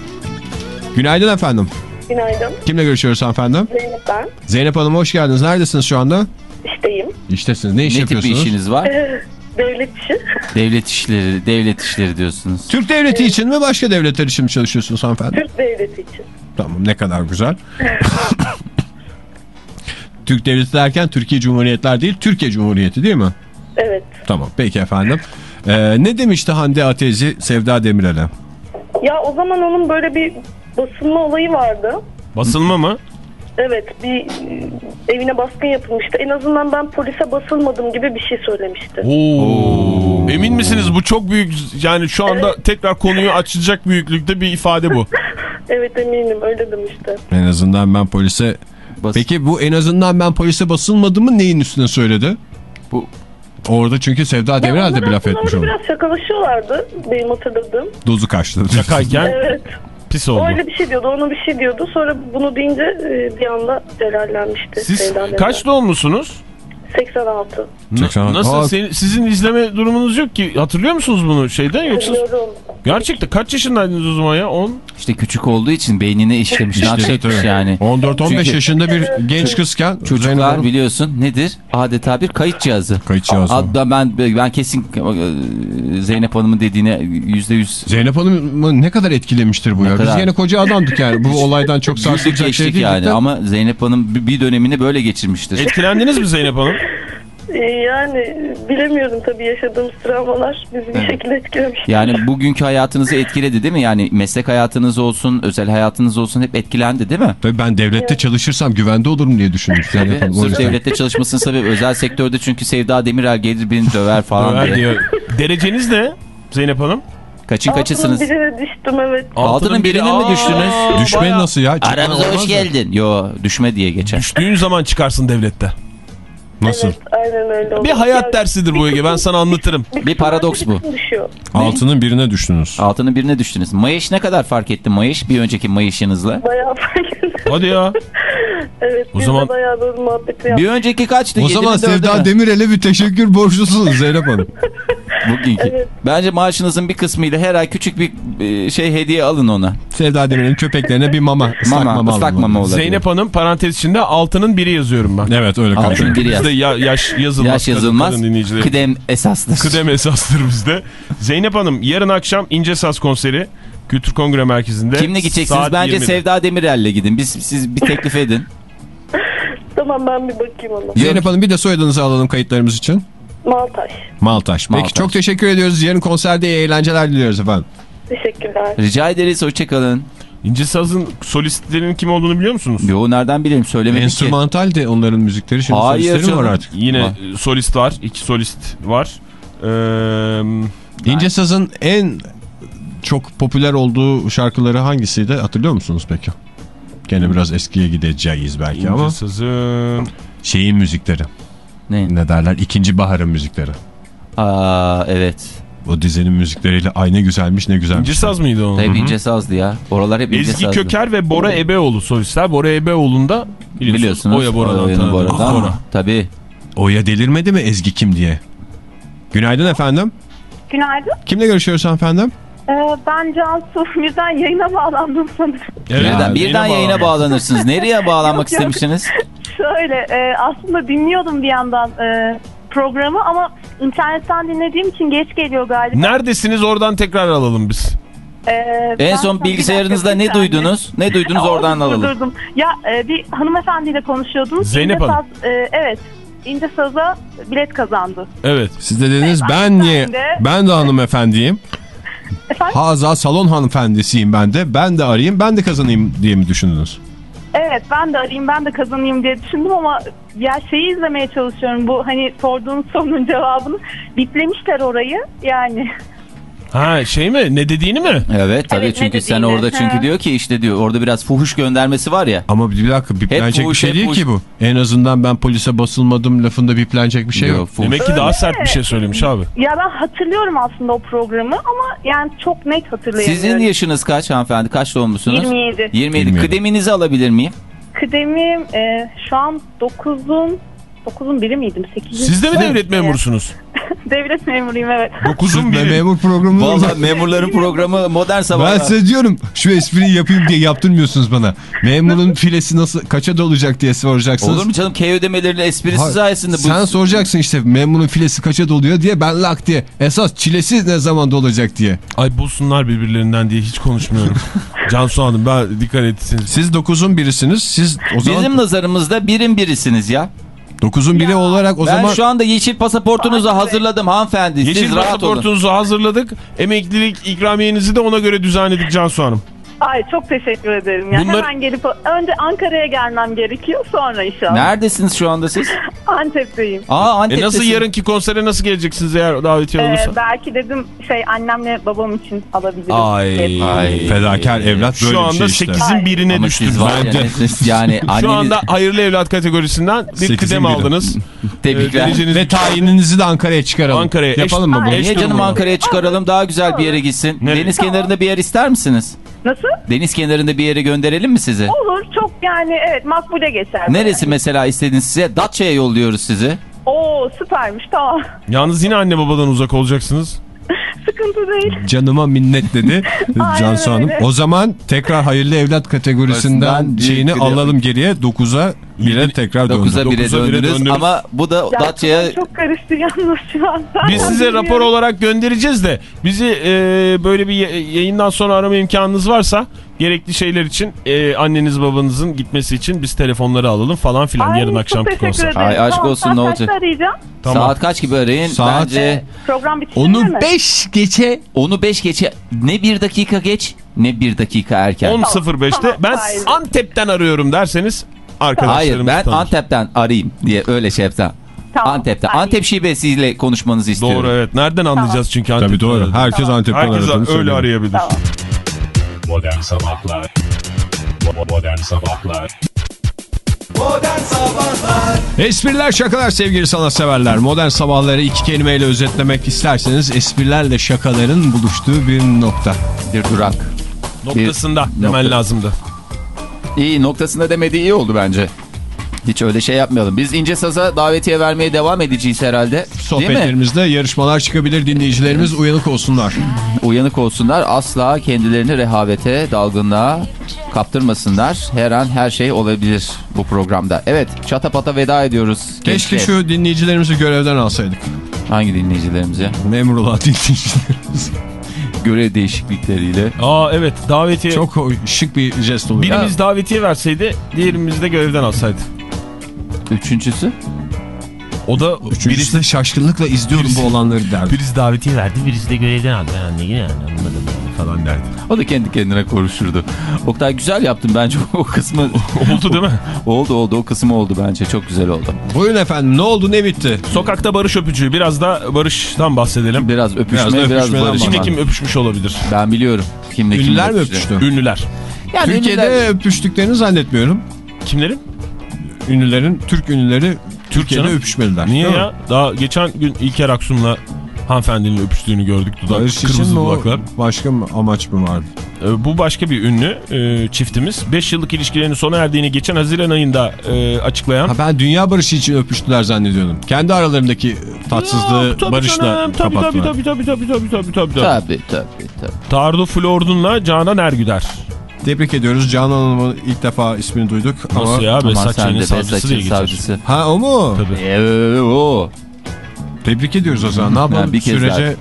Günaydın efendim. Günaydın. Kimle görüşüyoruz hanımefendi? Zeynep ben. Zeynep Hanım hoş geldiniz. Neredesiniz şu anda? İşteyim. İştesiniz. Ne iş ne tip bir yapıyorsunuz? işiniz var? Devlet işi. devlet işleri, devlet işleri diyorsunuz. Türk devleti için mi başka devletler için mi çalışıyorsunuz hanımefendi? Türk devleti için. Tamam ne kadar güzel. Türk devleti derken Türkiye Cumhuriyetler değil Türkiye Cumhuriyeti değil mi? Evet. Tamam peki efendim. Ee, ne demişti Hande Atezi Sevda Demirel'e? Ya o zaman onun böyle bir basılma olayı vardı. Basılma mı? Evet bir e, evine baskın yapılmıştı. En azından ben polise basılmadım gibi bir şey söylemişti. Oo. Emin misiniz bu çok büyük yani şu anda tekrar konuyu açacak büyüklükte bir ifade bu. Evet eminim öyle demişti. En azından ben polise... Bas- Peki bu en azından ben polise basılmadı mı neyin üstüne söyledi? Bu Orada çünkü Sevda Demirel de bir laf etmiş onu. onu. Biraz şakalaşıyorlardı benim hatırladığım. Dozu kaçtı. Şakayken Evet. pis O oldu. öyle bir şey diyordu, ona bir şey diyordu. Sonra bunu deyince e, bir anda celallenmişti. Siz Sevda Demirel. kaç doğumlusunuz? 86. Na- 86. Nasıl Aa. senin- sizin izleme durumunuz yok ki hatırlıyor musunuz bunu şeyden yoksa Biliyorum. gerçekten kaç yaşındaydınız o zaman ya 10 işte küçük olduğu için beynine işlemiş, İşte, yani. 14-15 Çünkü- yaşında bir genç kızken Çocuklar biliyorsun nedir? Adeta bir kayıt cihazı. Kayıt cihazı. Hatta ben ben kesin e, Zeynep Hanım'ın dediğine yüzde yüz Zeynep Hanım'ı ne kadar etkilemiştir bu Ne ya. Biz kadar? yine koca adamdık yani. Bu olaydan çok sarsılacak şey değil. yani ama Zeynep Hanım bir- bir dönemini böyle geçirmiştir. etkilendiniz mi Zeynep Hanım? E, yani bilemiyorum tabii yaşadığımız travmalar bizi bir şekilde etkilemiş. Yani bugünkü hayatınızı etkiledi değil mi? Yani meslek hayatınız olsun, özel hayatınız olsun hep etkilendi değil mi? Tabii ben devlette çalışırsam güvende olurum diye. Hanım. O Sırf devlette çalışmasının sebebi özel sektörde çünkü Sevda Demirel gelir beni döver falan Ömer diye. diyor. Dereceniz ne Zeynep Hanım? Kaçın kaçısınız? Altının birine düştüm evet. Altının birine mi Aa, düştünüz? Düşme bayağı- nasıl ya? Çıkma Aramıza hoş geldin. Yo düşme diye geçer. Düştüğün zaman çıkarsın devlette. Nasıl? Evet aynen öyle oldu. Bir hayat Yani dersidir bu Ege ben sana anlatırım. Bir paradoks bu. Altının birine düştünüz. Altının birine düştünüz. Mayış ne kadar fark etti Mayış bir önceki Mayış'ınızla? Bayağı fark ettim. Hadi ya. Evet O zaman- bayağı böyle muhabbeti Bir yaptık. önceki kaçtı? O zaman Sevda? Demirel'e bir teşekkür borçlusunuz Zeynep Hanım. Bugünkü. Evet. Bence maaşınızın bir kısmıyla her ay küçük bir e, şey hediye alın ona. Sevda Demirel'in köpeklerine bir mama. ıslak Mama, mama, ıslak mama olabilir. Zeynep Hanım parantez içinde altının biri yazıyorum ben. Evet öyle Altının kaldı. biri yaz. Bizde ya, yaş yazılmaz. Yaş yazılmaz. Kıdem esastır. Kıdem esastır bizde. Zeynep Hanım yarın akşam İnce Saz konseri Kültür Kongre Merkezi'nde. Kimle gideceksiniz? saat Bence 20'de. Sevda Demirel'le gidin. Biz siz bir teklif edin. Tamam ben bir bakayım ona. Zeynep Hanım bir de soyadınızı alalım kayıtlarımız için. Maltaş. Maltaş. Peki Maltaş. çok teşekkür ediyoruz. Yarın konserde iyi eğlenceler diliyoruz efendim. Teşekkürler. Rica ederiz. Hoşçakalın. İnce Saz'ın solistlerinin kim olduğunu biliyor musunuz? Yo nereden bileyim söylemedik ki. Enstrümantal de onların müzikleri şimdi Hayır solistleri mi var canım. artık? Yine Ha. solist var. iki solist var. Ee, İnce Saz'ın en çok popüler olduğu şarkıları hangisiydi hatırlıyor musunuz peki? Gene biraz eskiye gideceğiz belki ama. İnce sazın. Şeyin müzikleri. Ne? Ne derler? İkinci baharın müzikleri. Aa evet. O dizinin müzikleriyle ay ne güzelmiş ne güzelmiş. İnce saz mıydı o? Tabii ince sazdı ya. Oralar hep ince Ezgi sazdı. Köker ve Bora Ebeoğlu solistler. Bora Ebeoğlu'nda biliyorsunuz, Biliyorsunuz. Oya Bora'dan. Bora'dan. Bora. Tabii. Oya delirmedi mi Ezgi kim diye? Günaydın efendim. Günaydın. Kimle görüşüyoruz efendim? Ee, ben Cansu. Birden yayına bağlandım sanırım. Evet, birden, birden yayına bağlanırsınız. Nereye bağlanmak Yok, yok. istemişsiniz? Şöyle e, aslında dinliyordum bir yandan e, programı ama internetten dinlediğim için geç geliyor galiba. Neredesiniz oradan tekrar alalım biz. Ee, En son bilgisayarınızda ne duydunuz? Ne duydunuz oradan alalım. durdurdum. Ya e, bir hanımefendiyle konuşuyordunuz. Zeynep Hanım. Saz, e, evet. İnce Saz'a bilet kazandı. Evet. Siz de dediniz Ben- ben niye? de- Ben de hanımefendiyim. Efendim? Haza salon hanımefendisiyim ben de. Ben de arayayım ben de kazanayım diye mi düşündünüz? Evet ben de arayayım ben de kazanayım diye düşündüm ama ya şeyi izlemeye çalışıyorum. Bu hani sorduğunuz sorunun cevabını biplemişler orayı. Yani Ha şey mi? Ne dediğini mi? Evet tabii Evet, çünkü sen orada çünkü diyor ki işte diyor orada biraz fuhuş göndermesi var ya. Ama bir dakika biplenecek bir şey değil fuhuş. ki bu. En azından ben polise basılmadım lafında biplenecek bir şey yok. fuhuş. Demek ki daha sert bir şey söylemiş abi. ya ben hatırlıyorum aslında o programı ama yani çok net hatırlayamıyorum. Sizin yaşınız kaç hanımefendi? Kaç doğumlusunuz? 27. 27. 27. Kıdeminizi alabilir miyim? Kıdemim e, şu an 9'un 9'un biri miydim? 8'in Siz de mi devlet memurusunuz? Devlet memuruyum evet. Dokuzun Ve biri. memur programı Vallahi memurların programı modern Ben sabahlar. size diyorum şu espriyi yapayım diye yaptırmıyorsunuz bana. Memurun filesi nasıl kaça dolacak diye soracaksınız. Olur mu canım? K ödemelerinin esprisi Ha, sayesinde bu. Sen soracaksın işte memurun filesi kaça doluyor diye ben lak diye. Esas çilesi ne zaman dolacak diye. Ay bulsunlar birbirlerinden diye hiç konuşmuyorum. Cansu Hanım ben dikkat etsiniz. Siz 9'un birisiniz. Siz o zaman Bizim nazarımızda birin birisiniz ya. 9'un biri olarak o ben zaman şu anda yeşil pasaportunuzu hazırladım hanımefendi. Yeşil Siz rahat olun. pasaportunuzu hazırladık. Emeklilik ikramiyenizi de ona göre düzenledik Cansu Hanım. Ay çok teşekkür ederim. Ya. Bunlar- Hemen gelip önce Ankara'ya gelmem gerekiyor sonra inşallah. Neredesiniz şu anda siz? Antep'teyim. Aa E Antep'tesin. nasıl yarınki konsere nasıl geleceksiniz eğer davetiye Ee, olursa? belki dedim şey annemle babam için alabilirim. Ay. diye. Ay. fedakar evlat böyle Şu bir anda şey işte. 8'in birine Ama düştünüz. Bence. yani Şu anneniz... anda hayırlı evlat kategorisinden bir kıdem aldınız. Tebrikler. Ee, Ve tayininizi de Ankara'ya çıkaralım. Ankara'ya eş- Yapalım mı bunu? Niye canım. Ankara'ya çıkaralım daha güzel bir yere gitsin. Deniz kenarında bir yer ister misiniz? Nasıl? Deniz kenarında bir yere gönderelim mi sizi? Olur çok yani evet makbule geçer. Neresi mesela istediğiniz size? Datça'ya yolluyoruz sizi. Oo süpermiş tamam. Yalnız yine anne babadan uzak olacaksınız. Sıkıntı değil. Canıma minnet dedi Cansu Hanım. öyle. O zaman tekrar hayırlı evlat kategorisinden Arasından bir şeyini alalım geriye 9'a 1'e tekrar döndü. 9'a 1'e Dokuza bire döndünüz döndünüz. ama bu da Ya, Datça'ya Çok karıştı yalnız şu an. Ben Biz size rapor bilmiyorum. olarak göndereceğiz de bizi e, böyle bir yayından sonra arama imkanınız varsa gerekli şeyler için e, anneniz babanızın gitmesi için biz telefonları alalım falan filan Ay, yarın akşamki konser. Ay, aşk Tamam, olsun, ne olacak? arayacağım? Tamam. saat kaç gibi arayın? Saat- Bence Program bitince Onu mi? 5 geçe onu 5 geçe ne bir dakika geç ne bir dakika erken. 10.05'te Tamam, ben. Antep'ten arıyorum derseniz Hayır ben tanır. Antep'ten arayayım diye öyle şey yapsam. Tamam, Antep'ten. arayayım. Antep şivesiyle konuşmanızı istiyorum. Doğru evet. Nereden anlayacağız çünkü Antep'ten Tabii doğru. Herkes Antep'ten Herkes öyle söylüyor. arayabilir. Tamam. Modern Sabahlar Modern Sabahlar Modern Sabahlar Espriler şakalar sevgili sanatseverler. Modern sabahları iki kelimeyle özetlemek isterseniz esprilerle şakaların buluştuğu bir nokta. Bir durak. Noktasında demen nokta. lazımdı. İyi noktasında demediği iyi oldu bence. Hiç öyle şey yapmayalım. Biz İnce Saz'a davetiye vermeye devam edeceğiz herhalde. Sohbetlerimizde yarışmalar çıkabilir dinleyicilerimiz uyanık olsunlar. Uyanık olsunlar. Asla kendilerini rehavete, dalgınlığa kaptırmasınlar. Her an her şey olabilir bu programda. Evet çatapata veda ediyoruz. Keşke gençler. şu dinleyicilerimizi görevden alsaydık. Hangi dinleyicilerimiz ya? Memur olan dinleyicilerimiz. Görev değişiklikleriyle. Aa evet davetiye. Çok şık bir jest oluyor. Birimiz davetiye verseydi diğerimiz de görevden alsaydı. Üçüncüsü? O da Üçüncüsü de şaşkınlıkla izliyorum bu olanları derdi. Birisi davetiye verdi birisi de görevden aldı. Yani anlamadım falan derdi. O da kendi kendine konuşurdu. Oktay güzel yaptın bence o kısmı. oldu değil mi? oldu oldu o kısmı oldu bence çok güzel oldu. Buyurun efendim ne oldu ne bitti? Sokakta barış öpücüğü. Biraz da barıştan bahsedelim. Biraz öpüşme Biraz biraz, barışma. Kimle kim öpüşmüş olabilir? Ben biliyorum. Kimle kim Ünlüler mi öpüştü. Ünlüler. Yani Türkiye'de ünlüler- öpüştüklerini zannetmiyorum. Kimlerin? Ünlülerin, Türk ünlüleri Türkiye'de öpüşmediler. Niye ya? Daha geçen gün İlker Aksu'nla hanımefendinin öpüştüğünü gördük. Dudak, Barış için kırmızı mi o dudaklar. başka mı amaç mı vardı? Ee, Bu başka bir ünlü e, çiftimiz. 5 yıllık ilişkilerinin sona erdiğini geçen Haziran ayında e, açıklayan. Ha ben dünya barışı için öpüştüler zannediyordum. Kendi aralarındaki tatsızlığı Yok, tabii barışla canım, tabii, kapattılar. tabii, tabii, tabii, tabii, tabii, tabii, tabii. Tabii tabii tabii. Tardu Flordun'la Canan Ergüder. Tebrik ediyoruz. Canan Hanım'ın ilk defa ismini duyduk. Nasıl ama... ya? De savcısı diye geçer. savcısı. Ha o mu? Tabii. Ee, o. Tebrik ediyoruz o zaman. Ne yapalım? Yani bir kez Sürece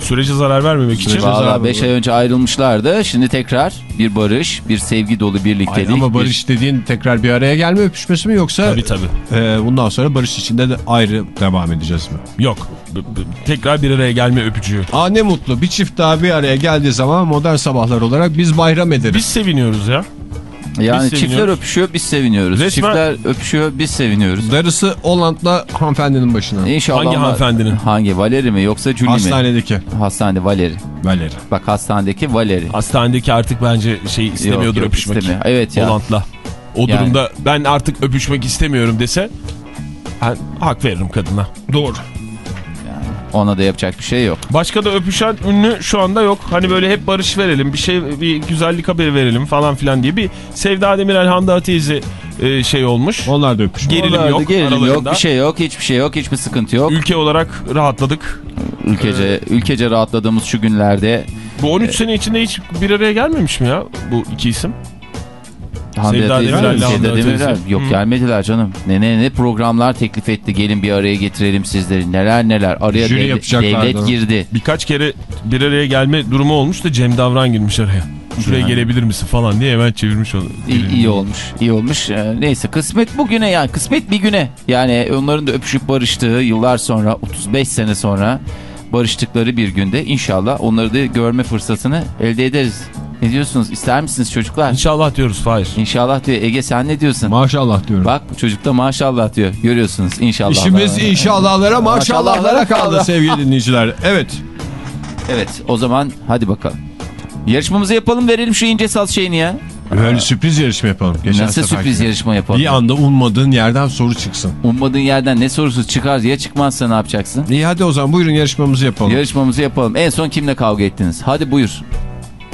Sürece zarar vermemek için. Valla zarar 5 ay önce ayrılmışlardı. Şimdi tekrar bir barış, bir sevgi dolu Ay, birliktelik. ama bir- barış dediğin tekrar bir araya gelme öpüşmesi mi yoksa Tabii tabii. e, bundan sonra barış içinde de ayrı devam edeceğiz mi? Yok. B- tekrar bir araya gelme öpücüğü. Aa ne mutlu. Bir çift daha bir araya geldiği zaman modern sabahlar olarak biz bayram ederiz. Biz seviniyoruz ya. Yani Biz çiftler öpüşüyor, biz seviniyoruz. Resmen- Çiftler öpüşüyor, biz seviniyoruz. Darısı Holland'la hanımefendinin başına. İnşallah Hangi hanımefendinin? Hangi? Valeri mi yoksa Julie mi? Hastanedeki. Hastanede Valeri. Valeri. Bak hastanedeki Valeri. Hastanedeki artık bence şey istemiyordur Yok, yok, öpüşmek. istemiyor. Evet ya. Holland'la. O Yani. durumda ben artık öpüşmek istemiyorum dese ben hak veririm kadına. Doğru. Ona da yapacak bir şey yok. Başka da öpüşen ünlü şu anda yok. Hani böyle hep barış verelim, bir şey bir güzellik haberi verelim falan filan diye bir Sevda Demirel Hande Ateyzi e, şey olmuş. Onlar da öpüşüyor. Gerilim yok gerilim yok, bir şey yok, hiçbir şey yok, hiçbir sıkıntı yok. Ülke olarak rahatladık. Ülkece ülkece rahatladığımız şu günlerde Bu 13 sene içinde hiç bir araya gelmemiş mi ya bu iki isim? Sevda Demirel, Sevda Demirel. Yok Hı. gelmediler canım. Ne ne ne programlar teklif etti. Gelin bir araya getirelim sizleri. Neler neler. Araya Jüri devlet, devlet girdi. Birkaç kere bir araya gelme durumu olmuş da Cem Davran girmiş araya. Şuraya Yani. gelebilir misin falan diye hemen çevirmiş onu. İyi, iyi olmuş. iyi olmuş. Ee, neyse kısmet bugüne yani kısmet bir güne. Yani onların da öpüşüp barıştığı yıllar sonra 35 sene sonra barıştıkları bir günde inşallah onları da görme fırsatını elde ederiz. Ne diyorsunuz? İster misiniz çocuklar? İnşallah diyoruz Fahir. İnşallah diyor. Ege sen ne diyorsun? Maşallah diyorum. Bak bu çocuk da maşallah diyor. Görüyorsunuz inşallah. İşimiz inşallahlara maşallahlara kaldı sevgili dinleyiciler. Evet. Evet o zaman hadi bakalım. Yarışmamızı yapalım verelim şu ince saz şeyini ya. Böyle sürpriz yarışma yapalım. Geçen Nasıl sürpriz gibi. yarışma yapalım? Bir anda ummadığın yerden soru çıksın. Ummadığın yerden ne sorusu çıkar ya çıkmazsa ne yapacaksın? İyi hadi o zaman buyurun yarışmamızı yapalım. Yarışmamızı yapalım. En son kimle kavga ettiniz? Hadi buyur.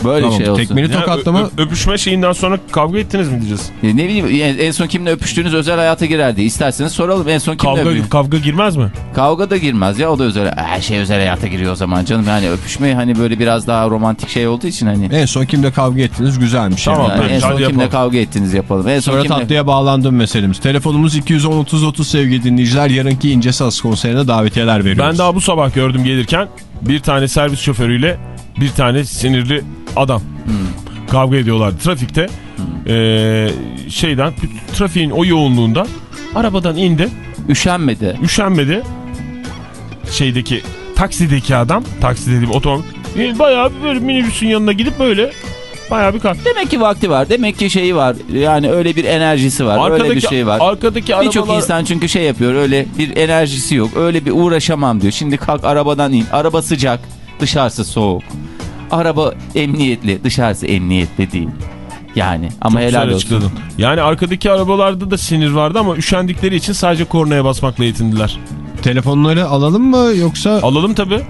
Böyle Tamam, şey olsun. tekmeli Ya, tokatla ö- mı? öpüşme şeyinden sonra kavga ettiniz mi diyeceğiz? Ya ne bileyim en- en son kimle öpüştüğünüz özel hayata girerdi. İsterseniz soralım en son kimle Kavga, öpüyor? kavga girmez mi? Kavga da girmez ya o da özel. Her şey özel hayata giriyor o zaman canım. Yani öpüşme hani böyle biraz daha romantik şey olduğu için hani. En son kimle kavga ettiniz güzelmiş. Tamam, yani. Yani en son kimle yapalım. kavga ettiniz yapalım. En son Sonra kimle... tatlıya bağlandım meselemiz. Telefonumuz 210-30-30 sevgili dinleyiciler. Yarınki ince saz konserine davetiyeler veriyoruz. Ben daha bu sabah gördüm gelirken bir tane servis şoförüyle bir tane sinirli adam kavga ediyorlardı trafikte. Ee, şeyden trafiğin o yoğunluğunda arabadan indi Üşenmedi. üşenmedi şeydeki taksideki adam taksi dediğim otomobil e, bayağı bir böyle minibüsün yanına gidip böyle bayağı bir kalk. Demek ki vakti var. Demek ki şeyi var. Yani öyle bir enerjisi var. öyle bir şey var. Arkadaki Birçok arabalar insan çünkü şey yapıyor öyle bir enerjisi yok. Öyle bir uğraşamam diyor. Şimdi kalk arabadan in. Araba sıcak. Dışarısı soğuk. Araba emniyetli. Dışarısı emniyetli değil. Yani ama Çok helal olsun. açıkladın. Yani arkadaki arabalarda da sinir vardı ama üşendikleri için sadece kornaya basmakla yetindiler. Telefonları alalım mı yoksa Alalım tabii.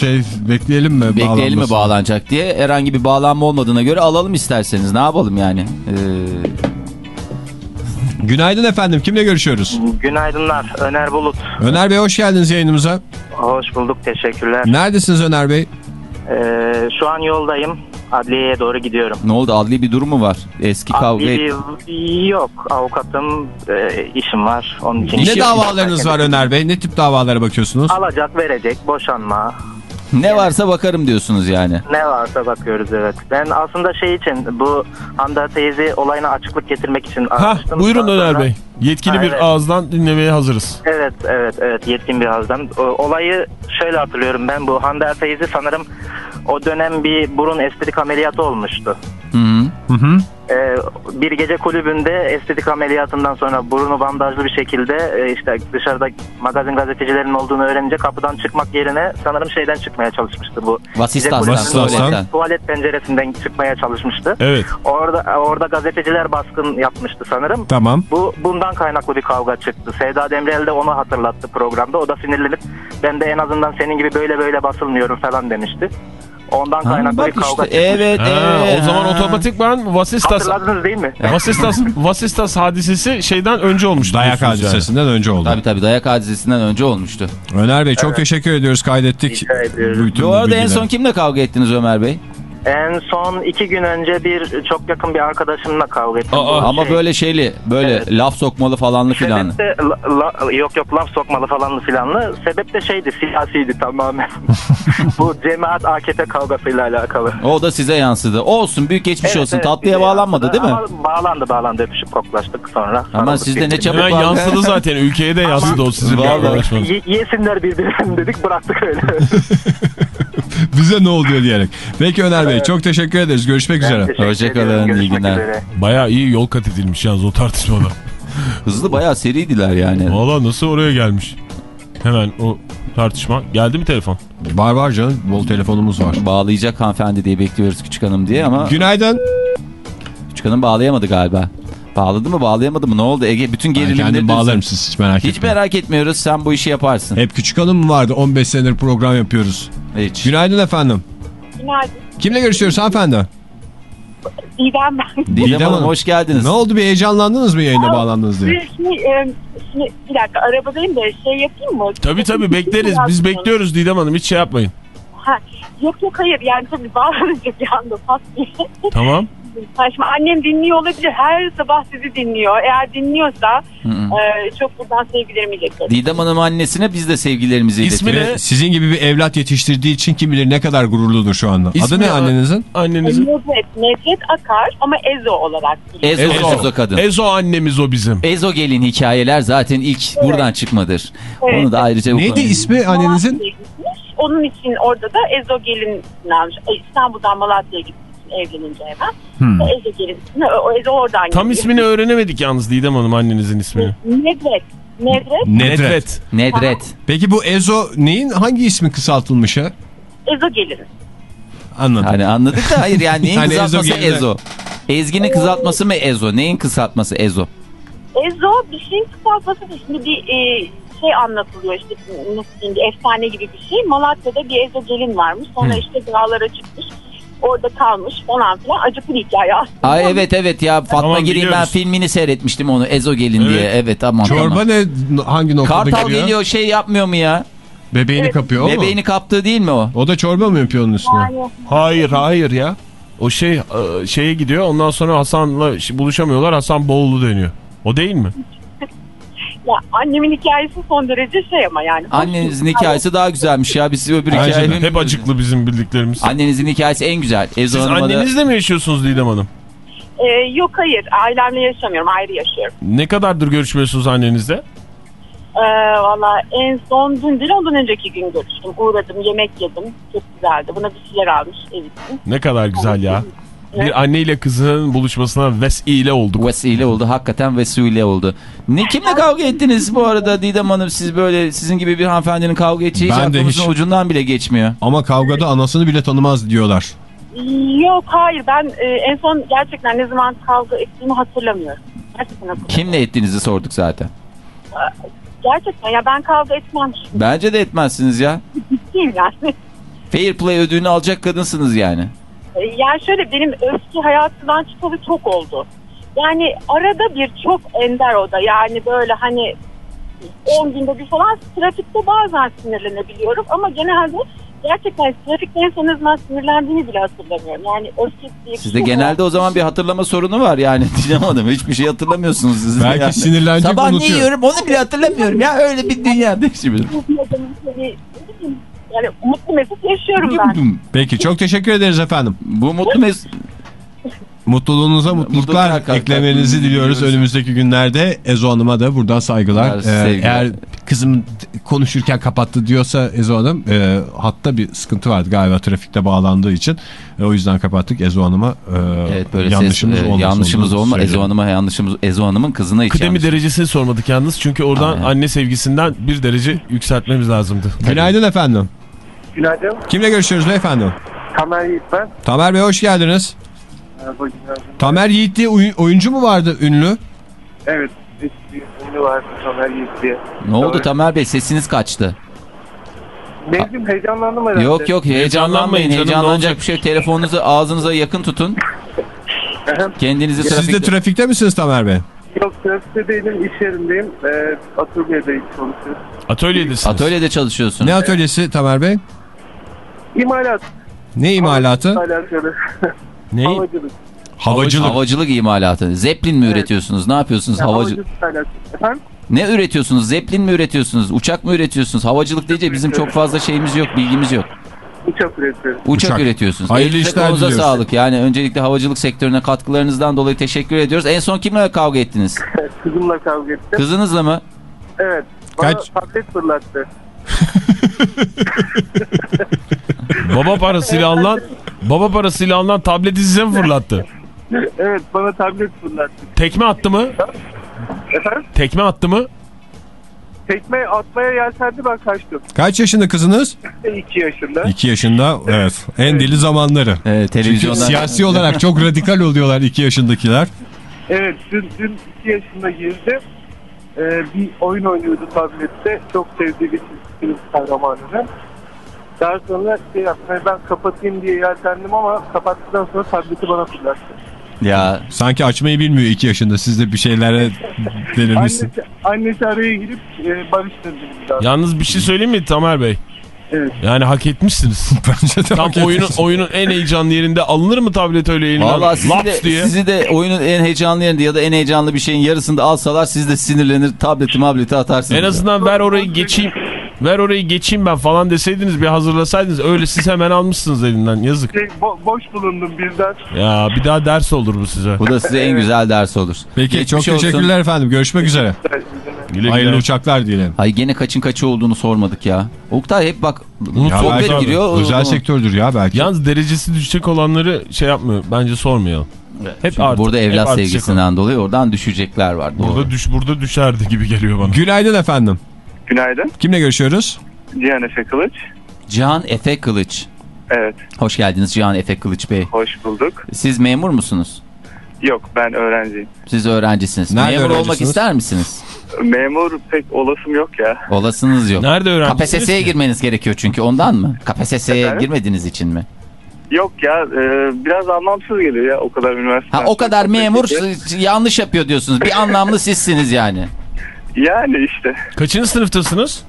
şey bekleyelim mi? Bekleyelim mi bağlanacak diye. Herhangi bir bağlanma olmadığına göre alalım isterseniz. Ne yapalım yani? Ee, Günaydın efendim. Kimle görüşüyoruz? Günaydınlar. Öner Bulut. Öner Bey hoş geldiniz yayınımıza. Hoş bulduk. Teşekkürler. Neredesiniz Öner Bey? Ee, şu an yoldayım. Adliyeye doğru gidiyorum. ne oldu? Adli bir durum mu var? Eski kavga et- yok. Avukatım, e, işim var. Onun için. Ne davalarınız var Öner Bey? Ne tip davalara bakıyorsunuz? Alacak, verecek, boşanma. Ne varsa bakarım diyorsunuz yani. Ne varsa bakıyoruz evet. Ben aslında şey için bu Hande teyze olayına açıklık getirmek için Ha aramıştım. buyurun Daha Öner sonra- Bey. Yetkili Ha, bir evet. ağızdan dinlemeye hazırız. Evet, evet, evet. Yetkin bir ağızdan. O- Olayı şöyle hatırlıyorum ben. Bu Hande teyze sanırım o dönem bir burun estetik ameliyatı olmuştu. Hı -hı. Hı hı. Ee, bir gece kulübünde estetik ameliyatından sonra burnu bandajlı bir şekilde e, işte dışarıda magazin gazetecilerinin olduğunu öğrenince kapıdan çıkmak yerine sanırım şeyden çıkmaya çalışmıştı bu. Kulübünün Vasistas'tan. tuvalet, tuvalet penceresinden çıkmaya çalışmıştı. Evet. Orada orada gazeteciler baskın yapmıştı sanırım. Tamam. Bu bundan kaynaklı bir kavga çıktı. Sevda Demirel de onu hatırlattı programda. O da sinirlenip ben de en azından senin gibi böyle böyle basılmıyorum falan demişti. Ondan Ha, kaynaklı bir kavga işte evet Ha, evet. o zaman otomatikman Vasistas Hatırladınız değil mi? Vasistas Vasistas hadisesi şeyden önce olmuştu. Dayak hadisesinden önce oldu. Tabii tabii dayak hadisesinden önce olmuştu. Öner Bey çok teşekkür ediyoruz. Kaydettik. Rica ediyorum. bütün Bu arada en son kimle kavga ettiniz Ömer Bey? En son iki gün önce bir çok yakın bir arkadaşımla kavga ettim. Aa, Bu Ama şey, böyle şeyli, böyle Evet. laf sokmalı falanlı filanlı. Sebep de la- la- yok yok laf sokmalı falanlı filanlı. Sebep de şeydi siyasiydi tamamen. Bu cemaat AKP kavgasıyla alakalı. O da size yansıdı. Olsun büyük geçmiş Evet, olsun. evet, Tatlıya bağlanmadı yansıdı. değil mi? Ama bağlandı bağlandı öpüşüp koklaştık sonra. Ama sizde ne çabuk Hemen yansıdı zaten. Ülkeye de yansıdı o sizin Vallahi. yesinler birbirlerini dedik bıraktık öyle. Bize ne oluyor diyerek. Peki Öner Bey çok teşekkür ederiz. Görüşmek üzere. Teşekkür Hoşçakalın, iyi günler. üzere. Bayağı iyi yol kat edilmiş yalnız o tartışmada. Hızlı bayağı seriydiler yani. Valla nasıl oraya gelmiş? Hemen o tartışma. Geldi mi telefon? Var var canım. Bol telefonumuz var. Bağlayacak hanımefendi diye bekliyoruz küçük hanım diye ama Günaydın. küçük hanım bağlayamadı galiba. Bağladı mı bağlayamadı mı ne oldu Ege bütün Ben gerilimleri kendim düz- bağlarım siz hiç merak Hiç etmeyin. merak etmiyoruz sen bu işi yaparsın. Hep küçük hanım mı vardı? 15 senedir program yapıyoruz. Hiç. Günaydın efendim. Günaydın. Kimle görüşüyoruz hanımefendi? Didem ben. Didem, Didem Hanım hoş geldiniz. Ne oldu bir heyecanlandınız mı yayına bağlandınız diye? Şimdi, e, şimdi, bir dakika arabadayım da şey yapayım mı? Tabii tabii bekleriz. Biz bekliyoruz Didem Hanım. Hiç şey yapmayın. Ha, yok yok hayır yani tabii bağlanınca bir anda pat diye. Tamam. Ha, şimdi annem dinliyor olabilir. Her sabah sizi dinliyor. Eğer dinliyorsa Hı hı. e, çok buradan sevgilerimi iletiyorum. Didem Hanım annesine biz de sevgilerimizi İsmi iletiyoruz. ne? Sizin gibi bir evlat yetiştirdiği için kim bilir ne kadar gururludur şu anda. İsmi Adı ne ne? annenizin? Annenizin. Nedret, Nedret Akar ama Ezo olarak. Ezo, Ezo. Ezo kadın. Ezo annemiz o bizim. Ezo gelin hikayeler zaten ilk buradan çıkmadır. Evet. Onu da ayrıca Neydi ismi annenizin? Onun için orada da Ezo gelin almış. Ay, İstanbul'dan Malatya'ya gitmiş evlenince hemen. Hmm. O Ezo gelin ismini, o Ezo oradan Tam geliyor. ismini öğrenemedik yalnız Didem Hanım annenizin ismini. Nedret. Nedret. Nedret. Nedret. Peki bu Ezo neyin hangi ismi kısaltılmışı? Ezo gelin. Anladım. Hani anladık da hayır yani neyin Hani Ezo kısaltması de- Ezo? Ezgi'nin kısaltması mı Ezo? Neyin kısaltması Ezo? Ezo bir şeyin kısaltması şimdi bir e, şey anlatılıyor işte nasıl diyeyim bir efsane gibi bir şey. Malatya'da bir Ezo gelin varmış. Sonra işte dağlara çıkmış. Orada kalmış falan filan. Acıklı bir hikaye aslında. Ay evet evet ya Fatma Tamam, Gireyim ben filmini seyretmiştim onu Ezo gelin Evet. diye. Evet tamam Çorba tamam. ne hangi noktada Kartal giriyor? geliyor şey yapmıyor mu ya? Bebeğini Evet. kapıyor o mu? Bebeğini kaptığı değil mi o? O da çorba mı yapıyor onun üstüne? Yani Hayır hayır ya. O şey e, şeye gidiyor ondan sonra Hasan'la buluşamıyorlar Hasan Boğulu dönüyor. O değil mi? Ya annemin hikayesi son derece şey ama yani. Annenizin hikayesi daha güzelmiş ya. Biz öbür hikayenin... Hep acıklı bizim bildiklerimiz. Annenizin hikayesi en güzel. Ezo Siz Hanım'a da- annenizle mi yaşıyorsunuz Didem Hanım? Ee, yok hayır ailemle yaşamıyorum ayrı yaşıyorum. Ne kadardır görüşmüyorsunuz annenizle? Ee, Valla en son dün değil ondan önceki gün görüştüm. Uğradım yemek yedim. Çok güzeldi. Buna bir şeyler almış ev için. Ne kadar güzel ya. Bir anne ile kızın buluşmasına vesile olduk. Vesile oldu. Hakikaten vesile oldu. Ne kimle kavga ettiniz bu arada Didem Hanım? Siz böyle sizin gibi bir hanımefendinin kavga edeceği hiç Ben de aklımızın hiç- ucundan bile geçmiyor. Ama kavgada anasını bile tanımaz diyorlar. Yok hayır ben e, en son gerçekten ne zaman kavga ettiğimi hatırlamıyorum. Gerçekten hatırlamıyorum. Kimle ettiğinizi sorduk zaten. Gerçekten ya ben kavga etmem. Bence de etmezsiniz ya. Değil yani. Fair play ödülünü alacak kadınsınız yani. E, Yani şöyle benim öfke hayatımdan çıkalı çok oldu. Yani arada bir çok ender o da. Yani böyle hani 10 günde bir falan trafikte bazen sinirlenebiliyorum ama genelde gerçekten trafikte en son ne zaman sinirlendiğini bile hatırlamıyorum. Yani öfke diye Sizde şey genelde var. o zaman bir hatırlama sorunu var yani Hanım. Hiçbir şey hatırlamıyorsunuz siz. Belki yani. sinirlenecek Sabah ne unutuyor. yiyorum onu bile hatırlamıyorum ya öyle bir dünyada şimdi. Yani mutlu mesut yaşıyorum ben. Peki çok teşekkür ederiz efendim. Bu mutlu mes Mutluluğunuza mutluluklar Mutluluklar, eklemenizi diliyoruz önümüzdeki günlerde. Ezo Hanım'a da buradan saygılar. Ee, eğer kızım konuşurken kapattı diyorsa Ezo Hanım e, hatta bir sıkıntı vardı galiba trafikte bağlandığı için. E, o yüzden kapattık Ezo Hanım'a e, Evet böyle yanlışımız ses, olmasın yanlışımız olma. Ezo Hanım'a yanlışımız Ezo Hanım'ın kızına hiç Kıdemi yanlış. derecesini sormadık yalnız. Çünkü oradan Aynen. anne sevgisinden bir derece yükseltmemiz lazımdı. Günaydın efendim. Günaydın. Kimle görüşüyoruz beyefendi? Tamer Yiğit ben. Tamer Bey hoş geldiniz. Merhaba günaydın. Tamer Yiğit diye oy- oyuncu mu vardı ünlü? Evet. Bir ünlü var Tamer Yiğit diye. Ne oldu Doğru. Tamer Bey sesiniz kaçtı. Ne bileyim heyecanlandım herhalde. Yok yok heyecanlanmayın. Canım, Heyecanlanacak bir şey. Telefonunuzu ağzınıza yakın tutun. Kendinizi Siz trafikte... de trafikte misiniz Tamer Bey? Yok trafikte değilim iş yerindeyim. Ee, atölyedeyim çalışıyorum. Atölyedesiniz. Atölyede çalışıyorsun. Ne atölyesi Tamer Bey? İmalat. Ne imalatı? Alakalı. Ne? Havacılık. Havacılık. Havacılık imalatı. Zeplin mi üretiyorsunuz? Ne yapıyorsunuz? Ya, Havacı... havacılık. Efendim? Ne üretiyorsunuz? Zeplin mi üretiyorsunuz? Uçak mı üretiyorsunuz? Havacılık deyince bizim çok fazla şeyimiz yok, bilgimiz yok. Uçak üretiyorum. Uçak, Uçak. üretiyorsunuz. Hayırlı Elinize işler diliyoruz. sağlık. Yani öncelikle havacılık sektörüne katkılarınızdan dolayı teşekkür ediyoruz. En son kimle kavga ettiniz? Kızımla kavga ettim. Kızınızla mı? Evet. Bana Kaç- tablet fırlattı. Baba parasıyla alınan baba parasıyla alınan tableti size mi fırlattı? Evet bana tablet fırlattı. Tekme attı mı? Efendim? Tekme attı mı? Tekme atmaya yeltendi ben kaçtım. Kaç yaşında kızınız? 2 yaşında. 2 yaşında evet. En deli zamanları. Ee, Çünkü siyasi olarak çok radikal oluyorlar 2 yaşındakiler. Evet dün, dün 2 yaşında girdi. Ee, bir oyun oynuyordu tablette. Çok sevdiği bir çizgi film kahramanını. Daha sonra şey yaptım. hani ben kapatayım diye yeltendim ama kapattıktan sonra tableti bana fırlattı. Ya Sanki açmayı bilmiyor 2 yaşında. Siz de bir şeylere denirmişsin. Annesi, annesi araya girip e, barıştırdı. Yalnız bir şey söyleyeyim mi Tamer Bey? Evet. Yani hak etmişsiniz. Bence de Tam hak oyunun oyunun en heyecanlı yerinde alınır mı tablet öyle elinden? Vallahi sizi de, diye. sizi de oyunun en heyecanlı yerinde ya da en heyecanlı bir şeyin yarısında alsalar siz de sinirlenir tableti mableti atarsınız. En azından ver orayı geçeyim. Ver orayı geçeyim ben falan deseydiniz bir hazırlasaydınız. Öyle siz hemen almışsınız elinden yazık. Şey, bo- boş bulundum birden. Ya bir daha ders olur bu size. Bu da size en güzel ders olur. Peki Geçmiş çok olsun. teşekkürler efendim. Görüşmek üzere. Güle Hayırlı güle. uçaklar diyelim. Ay gene kaçın kaçı olduğunu sormadık ya. Oktay hep bak Ya sohbet giriyor. Özel o- sektördür ya belki. Yalnız derecesi düşecek olanları şey yapmıyor. Bence sormayalım. Hep Çünkü art- burada hep evlat artacak sevgisinden dolayı oradan düşecekler var. Doğru. Burada düş burada düşerdi gibi geliyor bana. Günaydın efendim. Günaydın. Kimle görüşüyoruz? Cihan Efe Kılıç. Cihan Efe Kılıç. Evet. Hoş geldiniz Cihan Efe Kılıç Bey. Hoş bulduk. Siz memur musunuz? Yok ben öğrenciyim. Siz öğrencisiniz. Nerede memur olmak ister misiniz? Memur pek olasım yok ya. Olasınız yok. Nerede öğrencisiniz KPSS'ye girmeniz gerekiyor çünkü ondan mı? KPSS'ye Efendim? girmediğiniz için mi? Yok ya e, biraz anlamsız geliyor ya o kadar üniversite. Ha o kadar memur yanlış yapıyor diyorsunuz. Bir anlamlı sizsiniz yani. Yani işte. Kaçıncı sınıftasınız?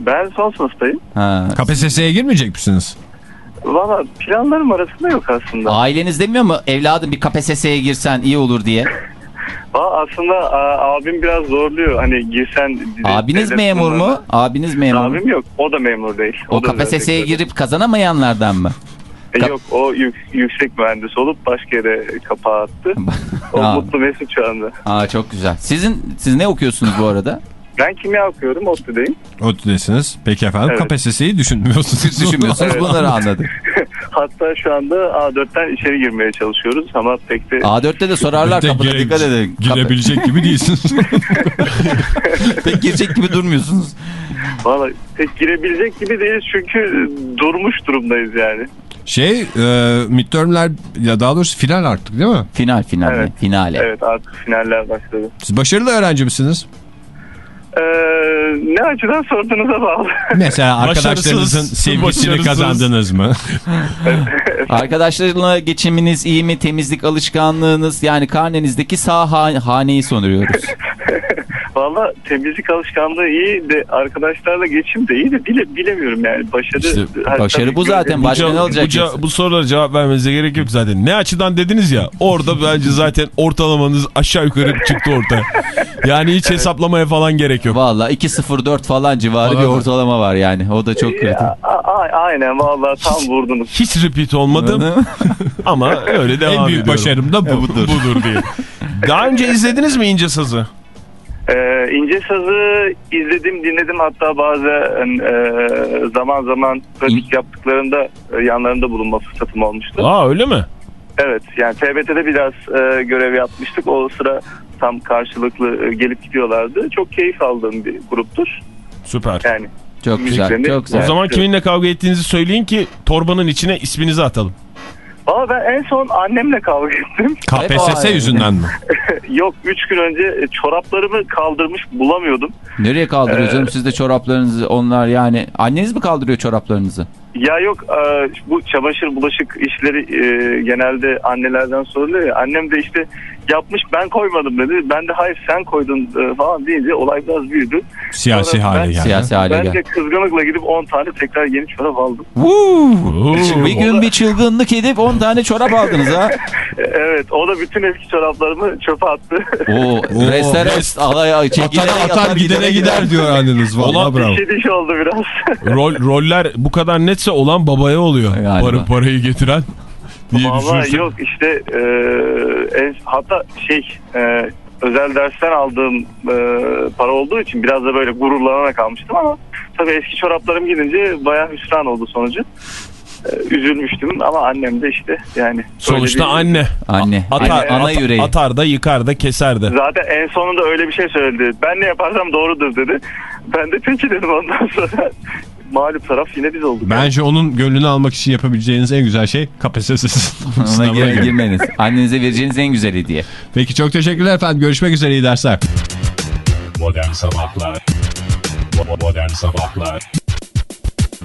Ben son sınıftayım. Ha. KPSS'ye girmeyecek misiniz? Valla planlarım arasında yok aslında. Aileniz demiyor mu evladım bir KPSS'ye girsen iyi olur diye? Valla aslında a, abim biraz zorluyor. Hani girsen... Abiniz memur mu? sınavlarına. Abiniz memur mu? Abim yok. O da memur değil. O özel KPSS'ye girip kazanamayanlardan mı? E, yok o yük- yüksek mühendis olup başka yere kapağı attı. O mutlu mesut şu anda. Aa çok güzel. Sizin siz ne okuyorsunuz bu arada? Ben kimya okuyorum. ODTÜ'deyim. ODTÜ'desiniz. Peki efendim Evet. KPSS'yi düşünmüyorsunuz. Siz düşünmüyorsunuz Evet. bunları anladım. Hatta şu anda A4'ten içeri girmeye çalışıyoruz ama pek de... A4'te de sorarlar kapıda dikkat edin. Kapı- Girebilecek gibi değilsiniz. Pek girecek gibi durmuyorsunuz. Valla pek girebilecek gibi değiliz çünkü durmuş durumdayız yani. şey e, midtermler ya daha doğrusu final artık değil mi? Final final Evet. finale. Evet artık finaller başladı. Siz başarılı öğrenci misiniz? Ee, ne açıdan sorduğunuza bağlı. Mesela arkadaşlarınızın sevgisini kazandınız mı? Arkadaşlarla geçiminiz iyi mi? Temizlik alışkanlığınız yani karnenizdeki sağ ha- haneyi soruyoruz. Valla temizlik alışkanlığı iyi de arkadaşlarla geçim de iyi de bile, bilemiyorum yani. Başarı, İşte başarı bu zaten. Başka Ce- ne olacak Bu, bu sorulara cevap vermenize gerek yok zaten. Ne açıdan dediniz ya orada bence zaten ortalamanız aşağı yukarı çıktı ortaya. Yani hiç hesaplamaya falan gerek yok. Valla 2.04 falan civarı bir ortalama var yani. O da çok a- aynen valla tam vurdunuz. Hiç repeat olmadım ama öyle devam en büyük ediyorum. başarım da bu. budur. budur diye. Daha önce izlediniz mi İnce Saz'ı? Ee, İnce Saz'ı izledim, dinledim. Hatta bazen e, zaman zaman pratik yaptıklarında e, yanlarında bulunma fırsatım olmuştu. Aa öyle mi? Evet, yani TBT'de biraz e, görev yapmıştık. O sıra tam karşılıklı e, gelip gidiyorlardı. Çok keyif aldığım bir gruptur. Süper. Yani Çok güzel, müziklerini- çok güzel. O zaman kiminle kavga ettiğinizi söyleyin ki torbanın içine isminizi atalım. Valla ben en son annemle kavga ettim. KPSS yüzünden mi? Yok 3 gün önce e, çoraplarımı kaldırmış bulamıyordum. Nereye kaldırıyor Ee, canım siz de çoraplarınızı onlar yani anneniz mi kaldırıyor çoraplarınızı? Ya yok e, bu çamaşır bulaşık işleri e, genelde annelerden soruluyor ya. Annem de işte yapmış ben koymadım dedi. Ben de hayır sen koydun e, falan deyince olay biraz büyüdü. Siyasi Sonra hale ben- geldi. Siyasi hale Ben gel. de kızgınlıkla gidip 10 tane tekrar yeni çorap aldım. Oo. Bir gün bir çılgınlık edip 10 tane çorap aldınız ha. Evet o da bütün eski çoraplarımı çöpe attı. Oo, rest alay çekilere Atana atar gidene gider diyor anneniz. Valla bravo. Bir diş oldu biraz. Rol, roller bu kadar netse olan babaya oluyor. Galiba. Para, parayı getiren diye Valla düşünürsün. yok işte e, en, hatta şey e, özel dersten aldığım e, para olduğu için biraz da böyle gururlanarak almıştım ama tabii eski çoraplarım gidince bayağı hüsran oldu sonucu. E, üzülmüştüm ama annem de işte yani. Sonuçta bir- anne. Anne, Atar, ana ata- yüreği. atar da yıkar da keser de. Zaten en sonunda öyle bir şey söyledi. Ben ne yaparsam doğrudur dedi. Ben de peki dedim ondan sonra. Mağlup taraf yine biz olduk. Bence onun gönlünü almak için yapabileceğiniz en güzel şey KPSS Ona sınavına girmeniz. Annenize vereceğiniz en güzel hediye. Peki çok teşekkürler efendim. Görüşmek üzere iyi dersler. Modern Sabahlar Modern Sabahlar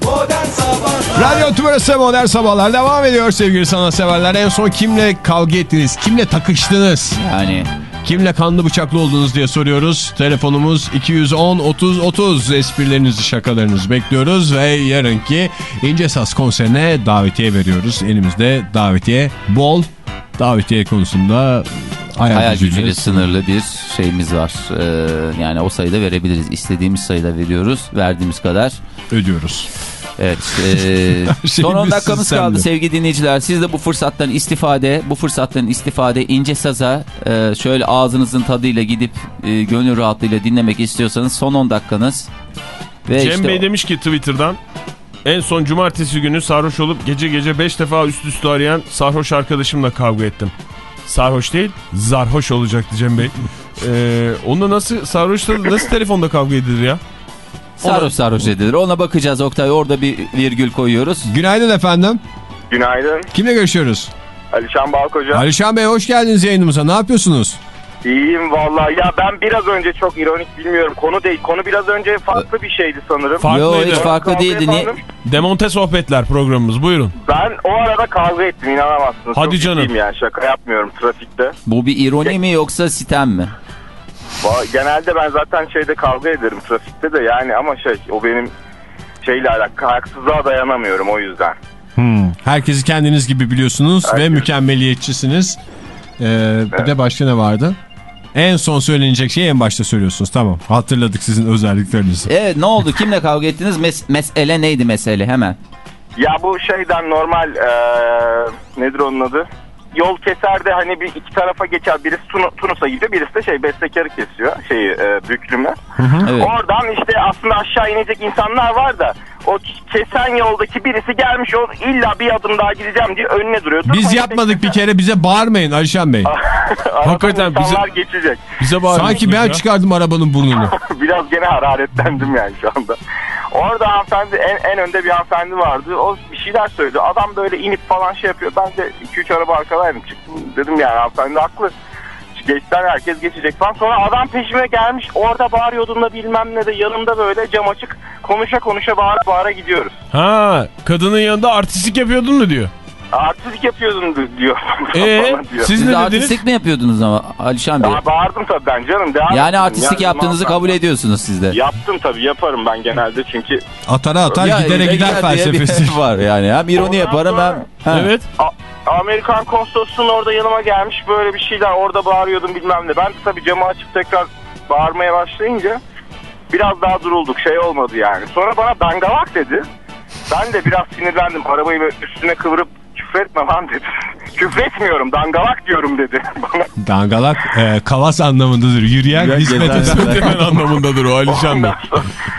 Modern Sabahlar Radyo Tümrüt'ü Modern Sabahlar devam ediyor sevgili sanatseverler. En son kimle kavga ettiniz? Kimle takıştınız? Yani Kimle kanlı bıçaklı oldunuz diye soruyoruz. Telefonumuz 210 30 30. Esprilerinizi, şakalarınızı bekliyoruz ve yarınki İnce Saz konserine davetiye veriyoruz. Elimizde davetiye bol. Davetiye konusunda hayal, hayal gücüyle gücüyle sınırlı bir şeyimiz var. Ee, yani o sayıda verebiliriz. İstediğimiz sayıda veriyoruz. Verdiğimiz kadar. ödüyoruz. Evet. e, son 10 Şeyimiz dakikamız kaldı sevgili dinleyiciler. Siz de bu fırsattan istifade, bu fırsattan istifade ince saza e, şöyle ağzınızın tadıyla gidip e, gönül rahatlığıyla dinlemek istiyorsanız son 10 dakikanız. Ve Cem işte Bey demiş ki Twitter'dan en son cumartesi günü sarhoş olup gece gece 5 defa üst üste arayan sarhoş arkadaşımla kavga ettim. Sarhoş değil, zarhoş olacaktı Cem Bey. Ee, onunla nasıl sarhoşla nasıl telefonda kavga edilir ya? Sarhoş sarhoş edilir. Ona bakacağız Oktay. Orada bir virgül koyuyoruz. Günaydın efendim. Günaydın. Kimle görüşüyoruz? Alişan Balkoca. Alişan Bey hoş geldiniz yayınımıza. Ne yapıyorsunuz? İyiyim vallahi. Ya ben biraz önce çok ironik bilmiyorum. Konu değil. Konu biraz önce farklı bir şeydi sanırım. Farklıydı. Yo hiç farklı değildi. Ne? Demonte sohbetler programımız buyurun. Ben o arada kavga ettim inanamazsınız. Hadi Çok canım. yani şaka yapmıyorum trafikte. Bu bir ironi mi yoksa sitem mi? Genelde ben zaten şeyde kavga ederim trafikte de yani ama şey o benim şeyle alakalı haksızlığa dayanamıyorum o yüzden. Herkesi kendiniz gibi biliyorsunuz ve Herkes. mükemmeliyetçisiniz. Ee, bir de başka ne vardı? En son söylenecek şeyi en başta söylüyorsunuz. Tamam hatırladık sizin özelliklerinizi. Evet ne oldu? Kimle kavga ettiniz? Mes- mesele neydi mesele hemen? Ya bu şeyden normal eee, nedir onun adı? Yol keser de hani bir iki tarafa geçer. Birisi Tunu- Tunus'a gidiyor birisi de şey bestekarı kesiyor şeyi e, büklümü. Evet. Oradan işte aslında aşağı inecek insanlar var da o kesen yoldaki birisi gelmiş o illa bir adım daha gideceğim diye önüne duruyor. Biz Durmayın, yapmadık bir kere bize bağırmayın Alişan Bey. Hakikaten bize- geçecek. Bize bağırıyorsunuz Sanki ben ya. çıkardım arabanın burnunu. Biraz gene hararetlendim yani şu anda. Orada hanımefendi en, en önde bir hanımefendi vardı. O bir şeyler söyledi. Adam böyle inip falan şey yapıyor. Ben de 2-3 araba arkadaydım. Çıktım dedim yani hanımefendi haklı. Geçten herkes geçecek falan. Sonra adam peşime gelmiş. Orada bağırıyordum da bilmem ne de yanımda böyle cam açık konuşa konuşa bağıra bağıra gidiyoruz. Ha, kadının yanında artistik yapıyordun mu diyor. Artistlik yapıyordum di- diyor. Ee, diyor. siz Siz ne de dediniz? artistlik mi yapıyordunuz ama Alişan Bey? Ya bağırdım tabii ben canım. Devam Yani ettim. artistlik Ya, yaptığınızı kabul ediyorsunuz siz de. Yaptım tabii yaparım ben genelde çünkü Atara atar Ya, gidere gider felsefesi. var yani. Hem ironi Ondan yaparım hem... sonra- Ha. Evet. A- Amerikan konsolosluğun orada yanıma gelmiş böyle bir şeyler orada bağırıyordum bilmem ne. Ben de tabii camı açıp tekrar bağırmaya başlayınca biraz daha durulduk şey olmadı yani. Sonra bana dangalak dedi. Ben de biraz sinirlendim arabayı böyle üstüne kıvırıp küfretme lan dedim. küfretmiyorum dangalak diyorum dedi bana. Dangalak e, kavas anlamındadır. Yürüyen Yürüyen hizmet eden. Anlamındadır o Alişan Bey.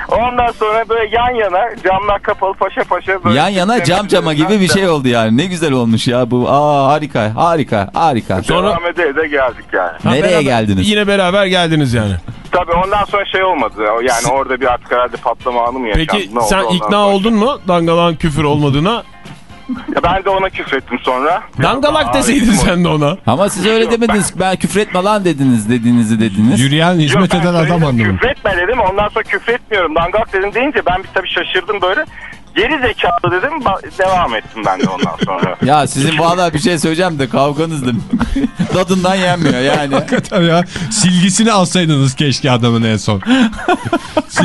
Ondan sonra, böyle yan yana camlar kapalı paşa paşa böyle. Yan yana cam cama gibi bir şey oldu yani. Ne güzel olmuş ya bu. Aa harika harika harika. Sonra- Devam ede de geldik yani. Ha, Nereye beraber- geldiniz? Yine beraber geldiniz yani. Tabii ondan sonra şey olmadı. Yani orada bir artık herhalde patlama anı mı yaşandı? Peki ne oldu sen ikna sonra? oldun mu dangalan küfür olmadığına? Ya ben de ona küfrettim sonra. Dangalak deseydin sen de ona. Ama siz öyle demediniz. Ben küfretme lan dediniz dediğinizi dediniz. Yürüyen Yok, hizmet ben eden adam anlamında. Küfretme dedim ondan sonra küfretmiyorum dangalak dedim deyince ben bir tabii şaşırdım böyle. Geri zekalı dedim devam ettim ben de ondan sonra. Ya sizin valla bir şey söyleyeceğim de kavganız da tadından yenmiyor yani. Hakikaten ya. Silgisini alsaydınız keşke adamın en son.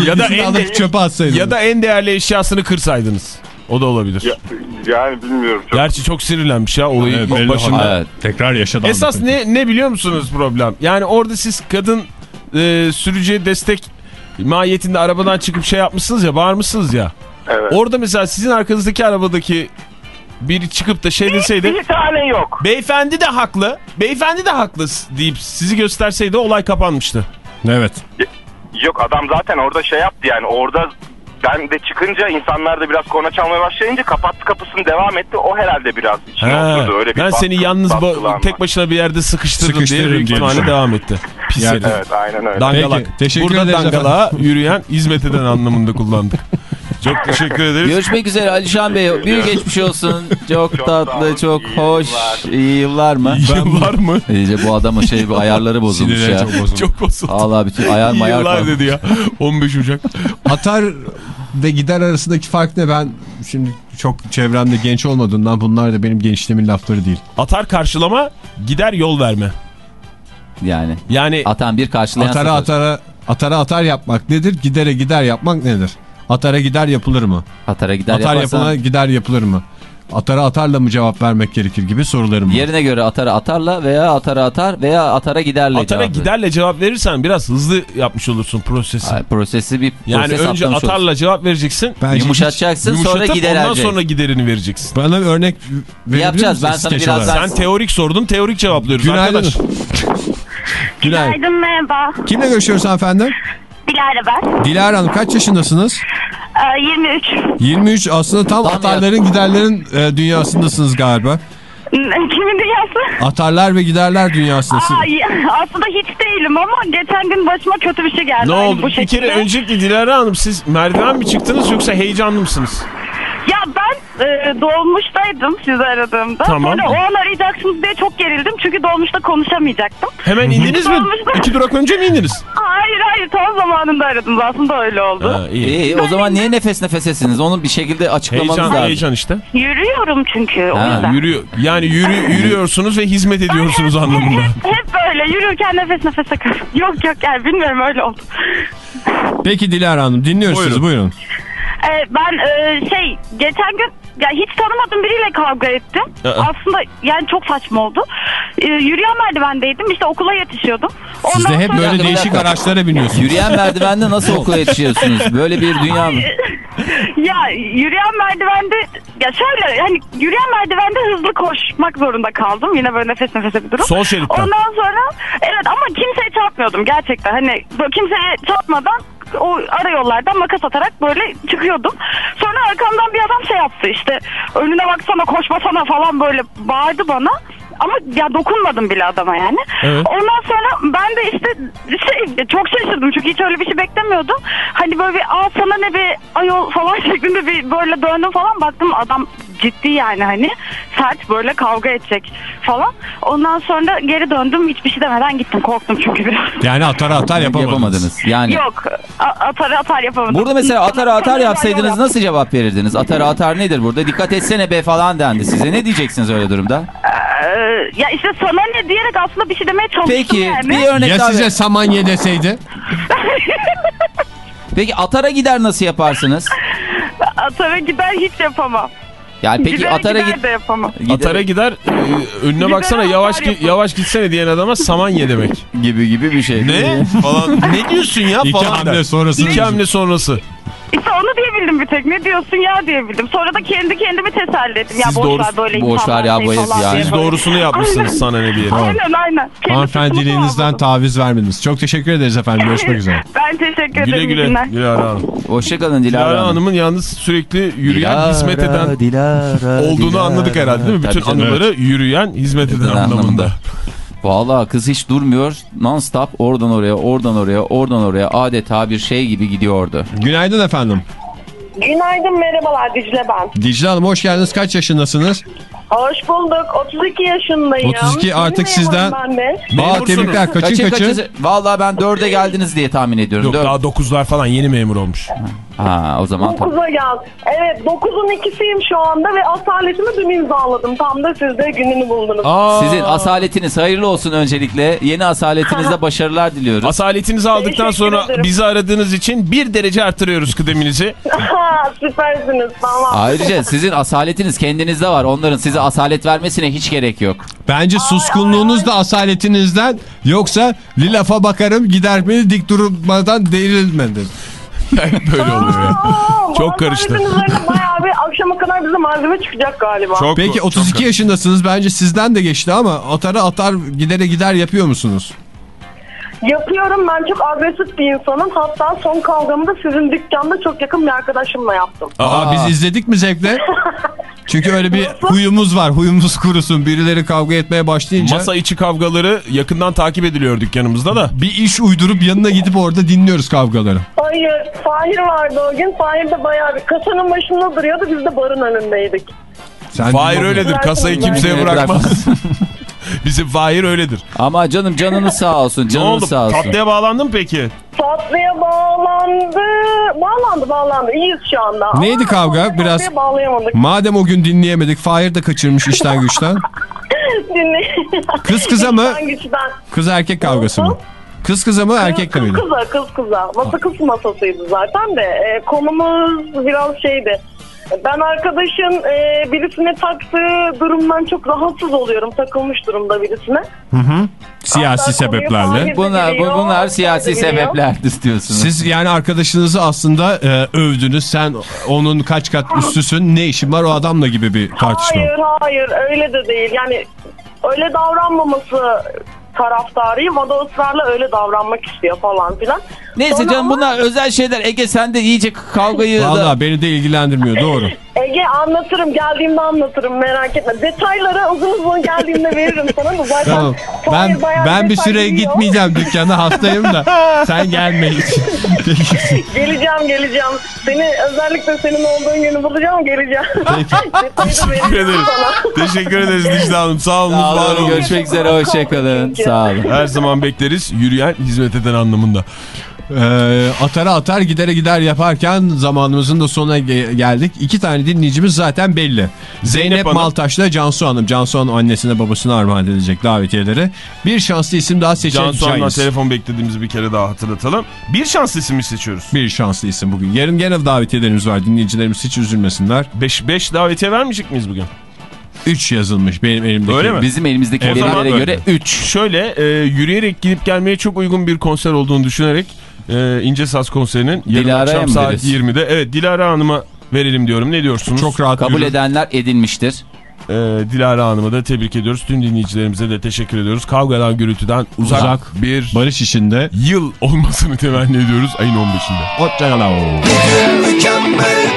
Ya da en, alıp çöpe atsaydınız. ya da en değerli eşyasını kırsaydınız. O da olabilir. Ya- yani bilmiyorum çok. Gerçi çok sinirlenmiş ya olayı Evet, başında. Evet. Tekrar yaşadı. Esas ne ne biliyor musunuz problem? Yani orada siz kadın e, sürücüye destek mahiyetinde arabadan çıkıp şey yapmışsınız ya bağırmışsınız ya. Evet. Orada mesela sizin arkanızdaki arabadaki biri çıkıp da şey deseydi Bir tane yok. beyefendi de haklı beyefendi de haklı deyip sizi gösterseydi olay kapanmıştı. Evet. Yok adam zaten orada şey yaptı yani orada ben de çıkınca insanlar da biraz korna çalmaya başlayınca kapattı kapısını devam etti. O herhalde biraz içine Ha, oturdu. Öyle bir ben seni baskı- yalnız ba- baskılanma. tek başına bir yerde sıkıştırdım, diye büyük ihtimalle devam etti. Pis Yani-. Evet aynen öyle. Dangalak. Peki, teşekkür Burada dangalağa yürüyen hizmet eden anlamında kullandık. Çok teşekkür ederiz. Görüşmek üzere Alişan Bey. Bir geçmiş olsun. Çok, Çok tatlı, çok iyi hoş. yıllar. İyi yıllar mı? Yıllar mı? İyice bu adamın şey bir ayarları bozulmuş Sinirleri ya. çok bozuldu. Çok bozuldu. Allah bütün ayar mayar Yıllar kaldı. dedi ya. 15 Ocak. Atar ve gider arasındaki fark ne? Ben şimdi çok çevremde genç olmadığından bunlar da benim gençliğimin lafları değil. Atar karşılama, gider yol verme. Yani Yani atan bir karşılayan Atara atara atara atar yapmak nedir? Gidere gider yapmak nedir? Atara gider yapılır mı? Atara gider Atar yaparsan yapılana gider yapılır mı? Atara atarla mı cevap vermek gerekir gibi sorularım var. yerine göre atara atarla veya atara atar veya atara giderle atara cevap verir. giderle cevap verirsen biraz hızlı yapmış olursun prosesi. Ay, prosesi bir yani proses önce atlamış atarla olursun. cevap vereceksin. Ben Yumuşatacaksın sonra gider ondan sonra giderini vereceksin. Bana örnek verebilir Yapacağız, ben sana birazdan- olarak? Sen teorik sordun, teorik cevaplıyoruz Günaydın. arkadaş. Günaydın. Günaydın merhaba. Kimle görüşüyoruz hanımefendi? Dilara ben. Dilara Hanım kaç yaşındasınız? Ee, 23. 23 aslında tam, Tam atarların giderlerin e, dünyasındasınız galiba. Kimin dünyası? Atarlar ve giderler dünyasındasınız. Aa, ya, aslında hiç değilim ama geçen gün başıma kötü bir şey geldi. Ne oldu? Bu Bir şekilde. kere öncelikle Dilara Hanım siz merdiven mi çıktınız yoksa heyecanlı mısınız? Ya ben e, dolmuştaydım sizi aradığımda. Tamam. Sonra o an arayacaksınız diye çok gerildim. Çünkü dolmuşta konuşamayacaktım. Hemen indiniz mi? Dolmuşta- İki durak önce mi indiniz? Hayır hayır tam zamanında aradınız aslında öyle oldu. Ha, iyi. İyi, o zaman niye nefes nefesesiniz? Onu bir şekilde açıklamanız Heyecan, lazım. heyecan işte. Yürüyorum çünkü o Ha, yüzden. Yürüyor. Yani yürü, yürüyorsunuz ve hizmet ediyorsunuz Hep- anlamında. Hep, hep böyle yürürken nefes nefese kal. Yok yok yani bilmiyorum öyle oldu. Peki Dilara Hanım dinliyoruz Buyurun. sizi buyurun. Ee, ben e, şey geçen gün ya hiç tanımadığım biriyle kavga ettim. Aa. Aslında yani çok saçma oldu. Ee, yürüyen merdivendeydim işte okula yetişiyordum. Siz de Ondan hep sonra- böyle değişik araçlara biniyorsunuz. Yürüyen merdivende nasıl okula yetişiyorsunuz? Böyle bir dünya mı? ya yürüyen merdivende ya şöyle hani yürüyen merdivende hızlı koşmak zorunda kaldım. Yine böyle nefes nefese bir durum. Sol şeritten. Ondan sonra evet ama kimseye çarpmıyordum gerçekten. Hani kimseye çarpmadan o ara yollardan makas atarak böyle çıkıyordum. Sonra arkamdan bir adam şey yaptı işte önüne baksana koşmasana falan böyle bağırdı bana. Ama ya dokunmadım bile adama yani. Evet. Ondan sonra ben de işte şey çok şaşırdım çünkü hiç öyle bir şey beklemiyordum. Hani böyle bir aa sana ne bir ayol falan şeklinde bir böyle döndüm falan baktım adam ciddi yani hani sert böyle kavga edecek falan. Ondan sonra geri döndüm hiçbir şey demeden gittim korktum çünkü biraz. Yani atara atar yapamadınız. Yapamadınız. Yani Yok atar atar yapamadım. Burada mesela atara atar Sana yapsaydınız nasıl cevap verirdiniz? Atara atar nedir burada? Dikkat etsene be falan dendi size. Ne diyeceksiniz öyle durumda? Ee, ya işte sana ne diyerek aslında bir şey demeye çalıştım Peki yani. bir örnek Ya daha size samanye deseydi? Peki atara gider nasıl yaparsınız? Atara gider hiç yapamam. Yani peki Gidere atara gider git de yapamam. gider- Atara gider, e, önüne baksana atar yavaş gi- yapın. yavaş gitsene diyen adama saman ye demek. gibi gibi bir şey. Ne? falan. Ne diyorsun ya İki falan hamle der. sonrası. İki hamle sonrası. İşte onu diyebildim bir tek. Ne diyorsun ya diyebildim. Sonra da kendi kendimi teselli ettim. Ya Siz boş doğrusu- ver böyle boş insanlar ver ya şey bu herif ya. Siz böyle. doğrusunu yapmışsınız Aynen. sana ne diyelim. Aynen aynen. Kendi Hanımefendiliğinizden taviz vermediniz. Çok teşekkür ederiz efendim. Görüşmek üzere. Ben teşekkür Güle ederim. güle günler. Dilara Hanım. Hoşçakalın Dilara, Dilara Hanım. Hanım'ın yalnız sürekli yürüyen Dilara, hizmet eden Dilara, olduğunu Dilara. anladık herhalde değil mi? Bütün Tabii canım. anıları yürüyen hizmet eden Eden anlamında. anlamında. Vallahi kız hiç durmuyor. Non stop oradan oraya, oradan oraya, oradan oraya adeta bir şey gibi gidiyordu. Günaydın efendim. Günaydın merhabalar Dicle ben. Dicle Hanım hoş geldiniz. Kaç yaşındasınız? Hoş bulduk. 32 yaşındayım. 32 artık Yeni sizden-. Aa, tebrikler. Kaçın kaçın. kaçı? Vallahi ben dörde geldiniz diye tahmin ediyorum. Yok Dört. daha 9'lar falan yeni memur olmuş. Ha o zaman tabii. 9'a gel. Evet 9'un ikisiyim şu anda ve asaletimi dün imzaladım. Tam da siz de gününü buldunuz. Sizin asaletiniz hayırlı olsun öncelikle. Yeni asaletinizde başarılar diliyoruz. Asaletinizi aldıktan Teşekkür sonra ederim. bizi aradığınız için bir derece arttırıyoruz kıdeminizi. Süpersiniz tamam. Ayrıca sizin asaletiniz kendinizde var. Onların size asalet vermesine hiç gerek yok. Bence suskunluğunuz da asaletinizden yoksa bir lafa bakarım gider beni dik durmadan değirilmedi. Böyle oluyor ya. Çok karıştı. bayağı bir akşama kadar bize malzeme çıkacak galiba. Çok, Peki çok 32 yaşındasınız bence sizden de geçti ama atara atar gidere gider yapıyor musunuz? Yapıyorum ben çok agresif bir insanım. Hatta son kavgamı da sizin dükkanda çok yakın bir arkadaşımla yaptım. Aa, biz izledik mi zevkle? Çünkü öyle bir huyumuz var. Huyumuz kurusun. Birileri kavga etmeye başlayınca Masa içi kavgaları yakından takip ediliyor dükkanımızda da. bir iş uydurup yanına gidip orada dinliyoruz kavgaları. Hayır, Fahir vardı o gün. Fahir de bayağı bir kasanın başında duruyordu. Biz de barın önündeydik. Sen Fahir öyledir. Kasayı kimseye bırakmaz. Bizim Fahir öyledir. Ama canım canınız sağ olsun. Ne Canınız oldu? sağ olsun. Tatlıya bağlandın mı peki? Tatlıya bağlandı. Bağlandı bağlandı. İyiyiz şu anda. Neydi kavga? tatlıya Biraz- bağlayamadık. Madem o gün dinleyemedik Fahir de kaçırmış işten güçten. Dinle. Kız kıza mı? Güçten. Kız erkek kavgası mı? Kız kıza mı erkek kız, kız kıza, kız kıza. Masa kız masasıydı zaten de. E, konumuz biraz şeydi. Ben arkadaşın e, birisine taktığı durumdan çok rahatsız oluyorum. Takılmış durumda birisine. Siyasi Hatta sebeplerle. Bunlar, bu, biliyor, bunlar siyasi sebeplerdir diyorsunuz. Siz yani arkadaşınızı aslında e, övdünüz. Sen onun kaç kat üstüsün. Ne işin var o adamla gibi bir tartışma. Hayır hayır öyle de değil. Yani öyle davranmaması taraftarıyım. O da ısrarla öyle davranmak istiyor falan filan. Neyse Sonra canım ama- bunlar özel şeyler. Ege sen de iyice kavgayı da... Valla beni de ilgilendirmiyor doğru. Ege anlatırım geldiğimde anlatırım merak etme. Detayları uzun uzun geldiğimde veririm sana da zaten. Tamam. Ben bayağı ben bir süre biliyor. gitmeyeceğim dükkana hastayım da sen gelme hiç. Geleceğim geleceğim. Seni özellikle senin olduğun günü bulacağım geleceğim. Detayı da Teşekkür sana. Teşekkür ederiz Dicle Hanım. Sağ olun. Sağ olun. görüşmek üzere, hoşçakalın. Sağ olun. Her zaman bekleriz. Yürüyen hizmet eden anlamında. Ee, atara atar gidere gider yaparken zamanımızın da sonuna ge- geldik. İki tane dinleyicimiz zaten belli. Zeynep, Hanım. Maltaş'la Cansu Hanım. Cansu Hanım annesine babasına armağan edilecek davetiyeleri. Bir şanslı isim daha Cansu Hanım'dan seçeceğiz. telefon beklediğimizi bir kere daha hatırlatalım. Bir şanslı isim mi seçiyoruz? Bir şanslı isim bugün. Yarın gene davetiyelerimiz var. Dinleyicilerimiz hiç üzülmesinler. 5 5 davetiye vermeyecek miyiz bugün? 3 yazılmış benim elimdeki. Öyle mi? Bizim elimizdeki zaman verilere göre 3. Şöyle e, yürüyerek gidip gelmeye çok uygun bir konser olduğunu düşünerek e, İnce Saz konserinin yarın Dilara'ya akşam saat veririz? 20'de. Evet Dilara Hanım'a verelim diyorum. Ne diyorsunuz? Çok rahat Kabul yürür. edenler edilmiştir. E, Dilara Hanım'a da tebrik ediyoruz. Tüm dinleyicilerimize de teşekkür ediyoruz. Kavgadan gürültüden uzak, Uzak. bir Barış içinde. yıl olmasını temenni ediyoruz ayın 15'inde. Hoşçakalın. Mükemmel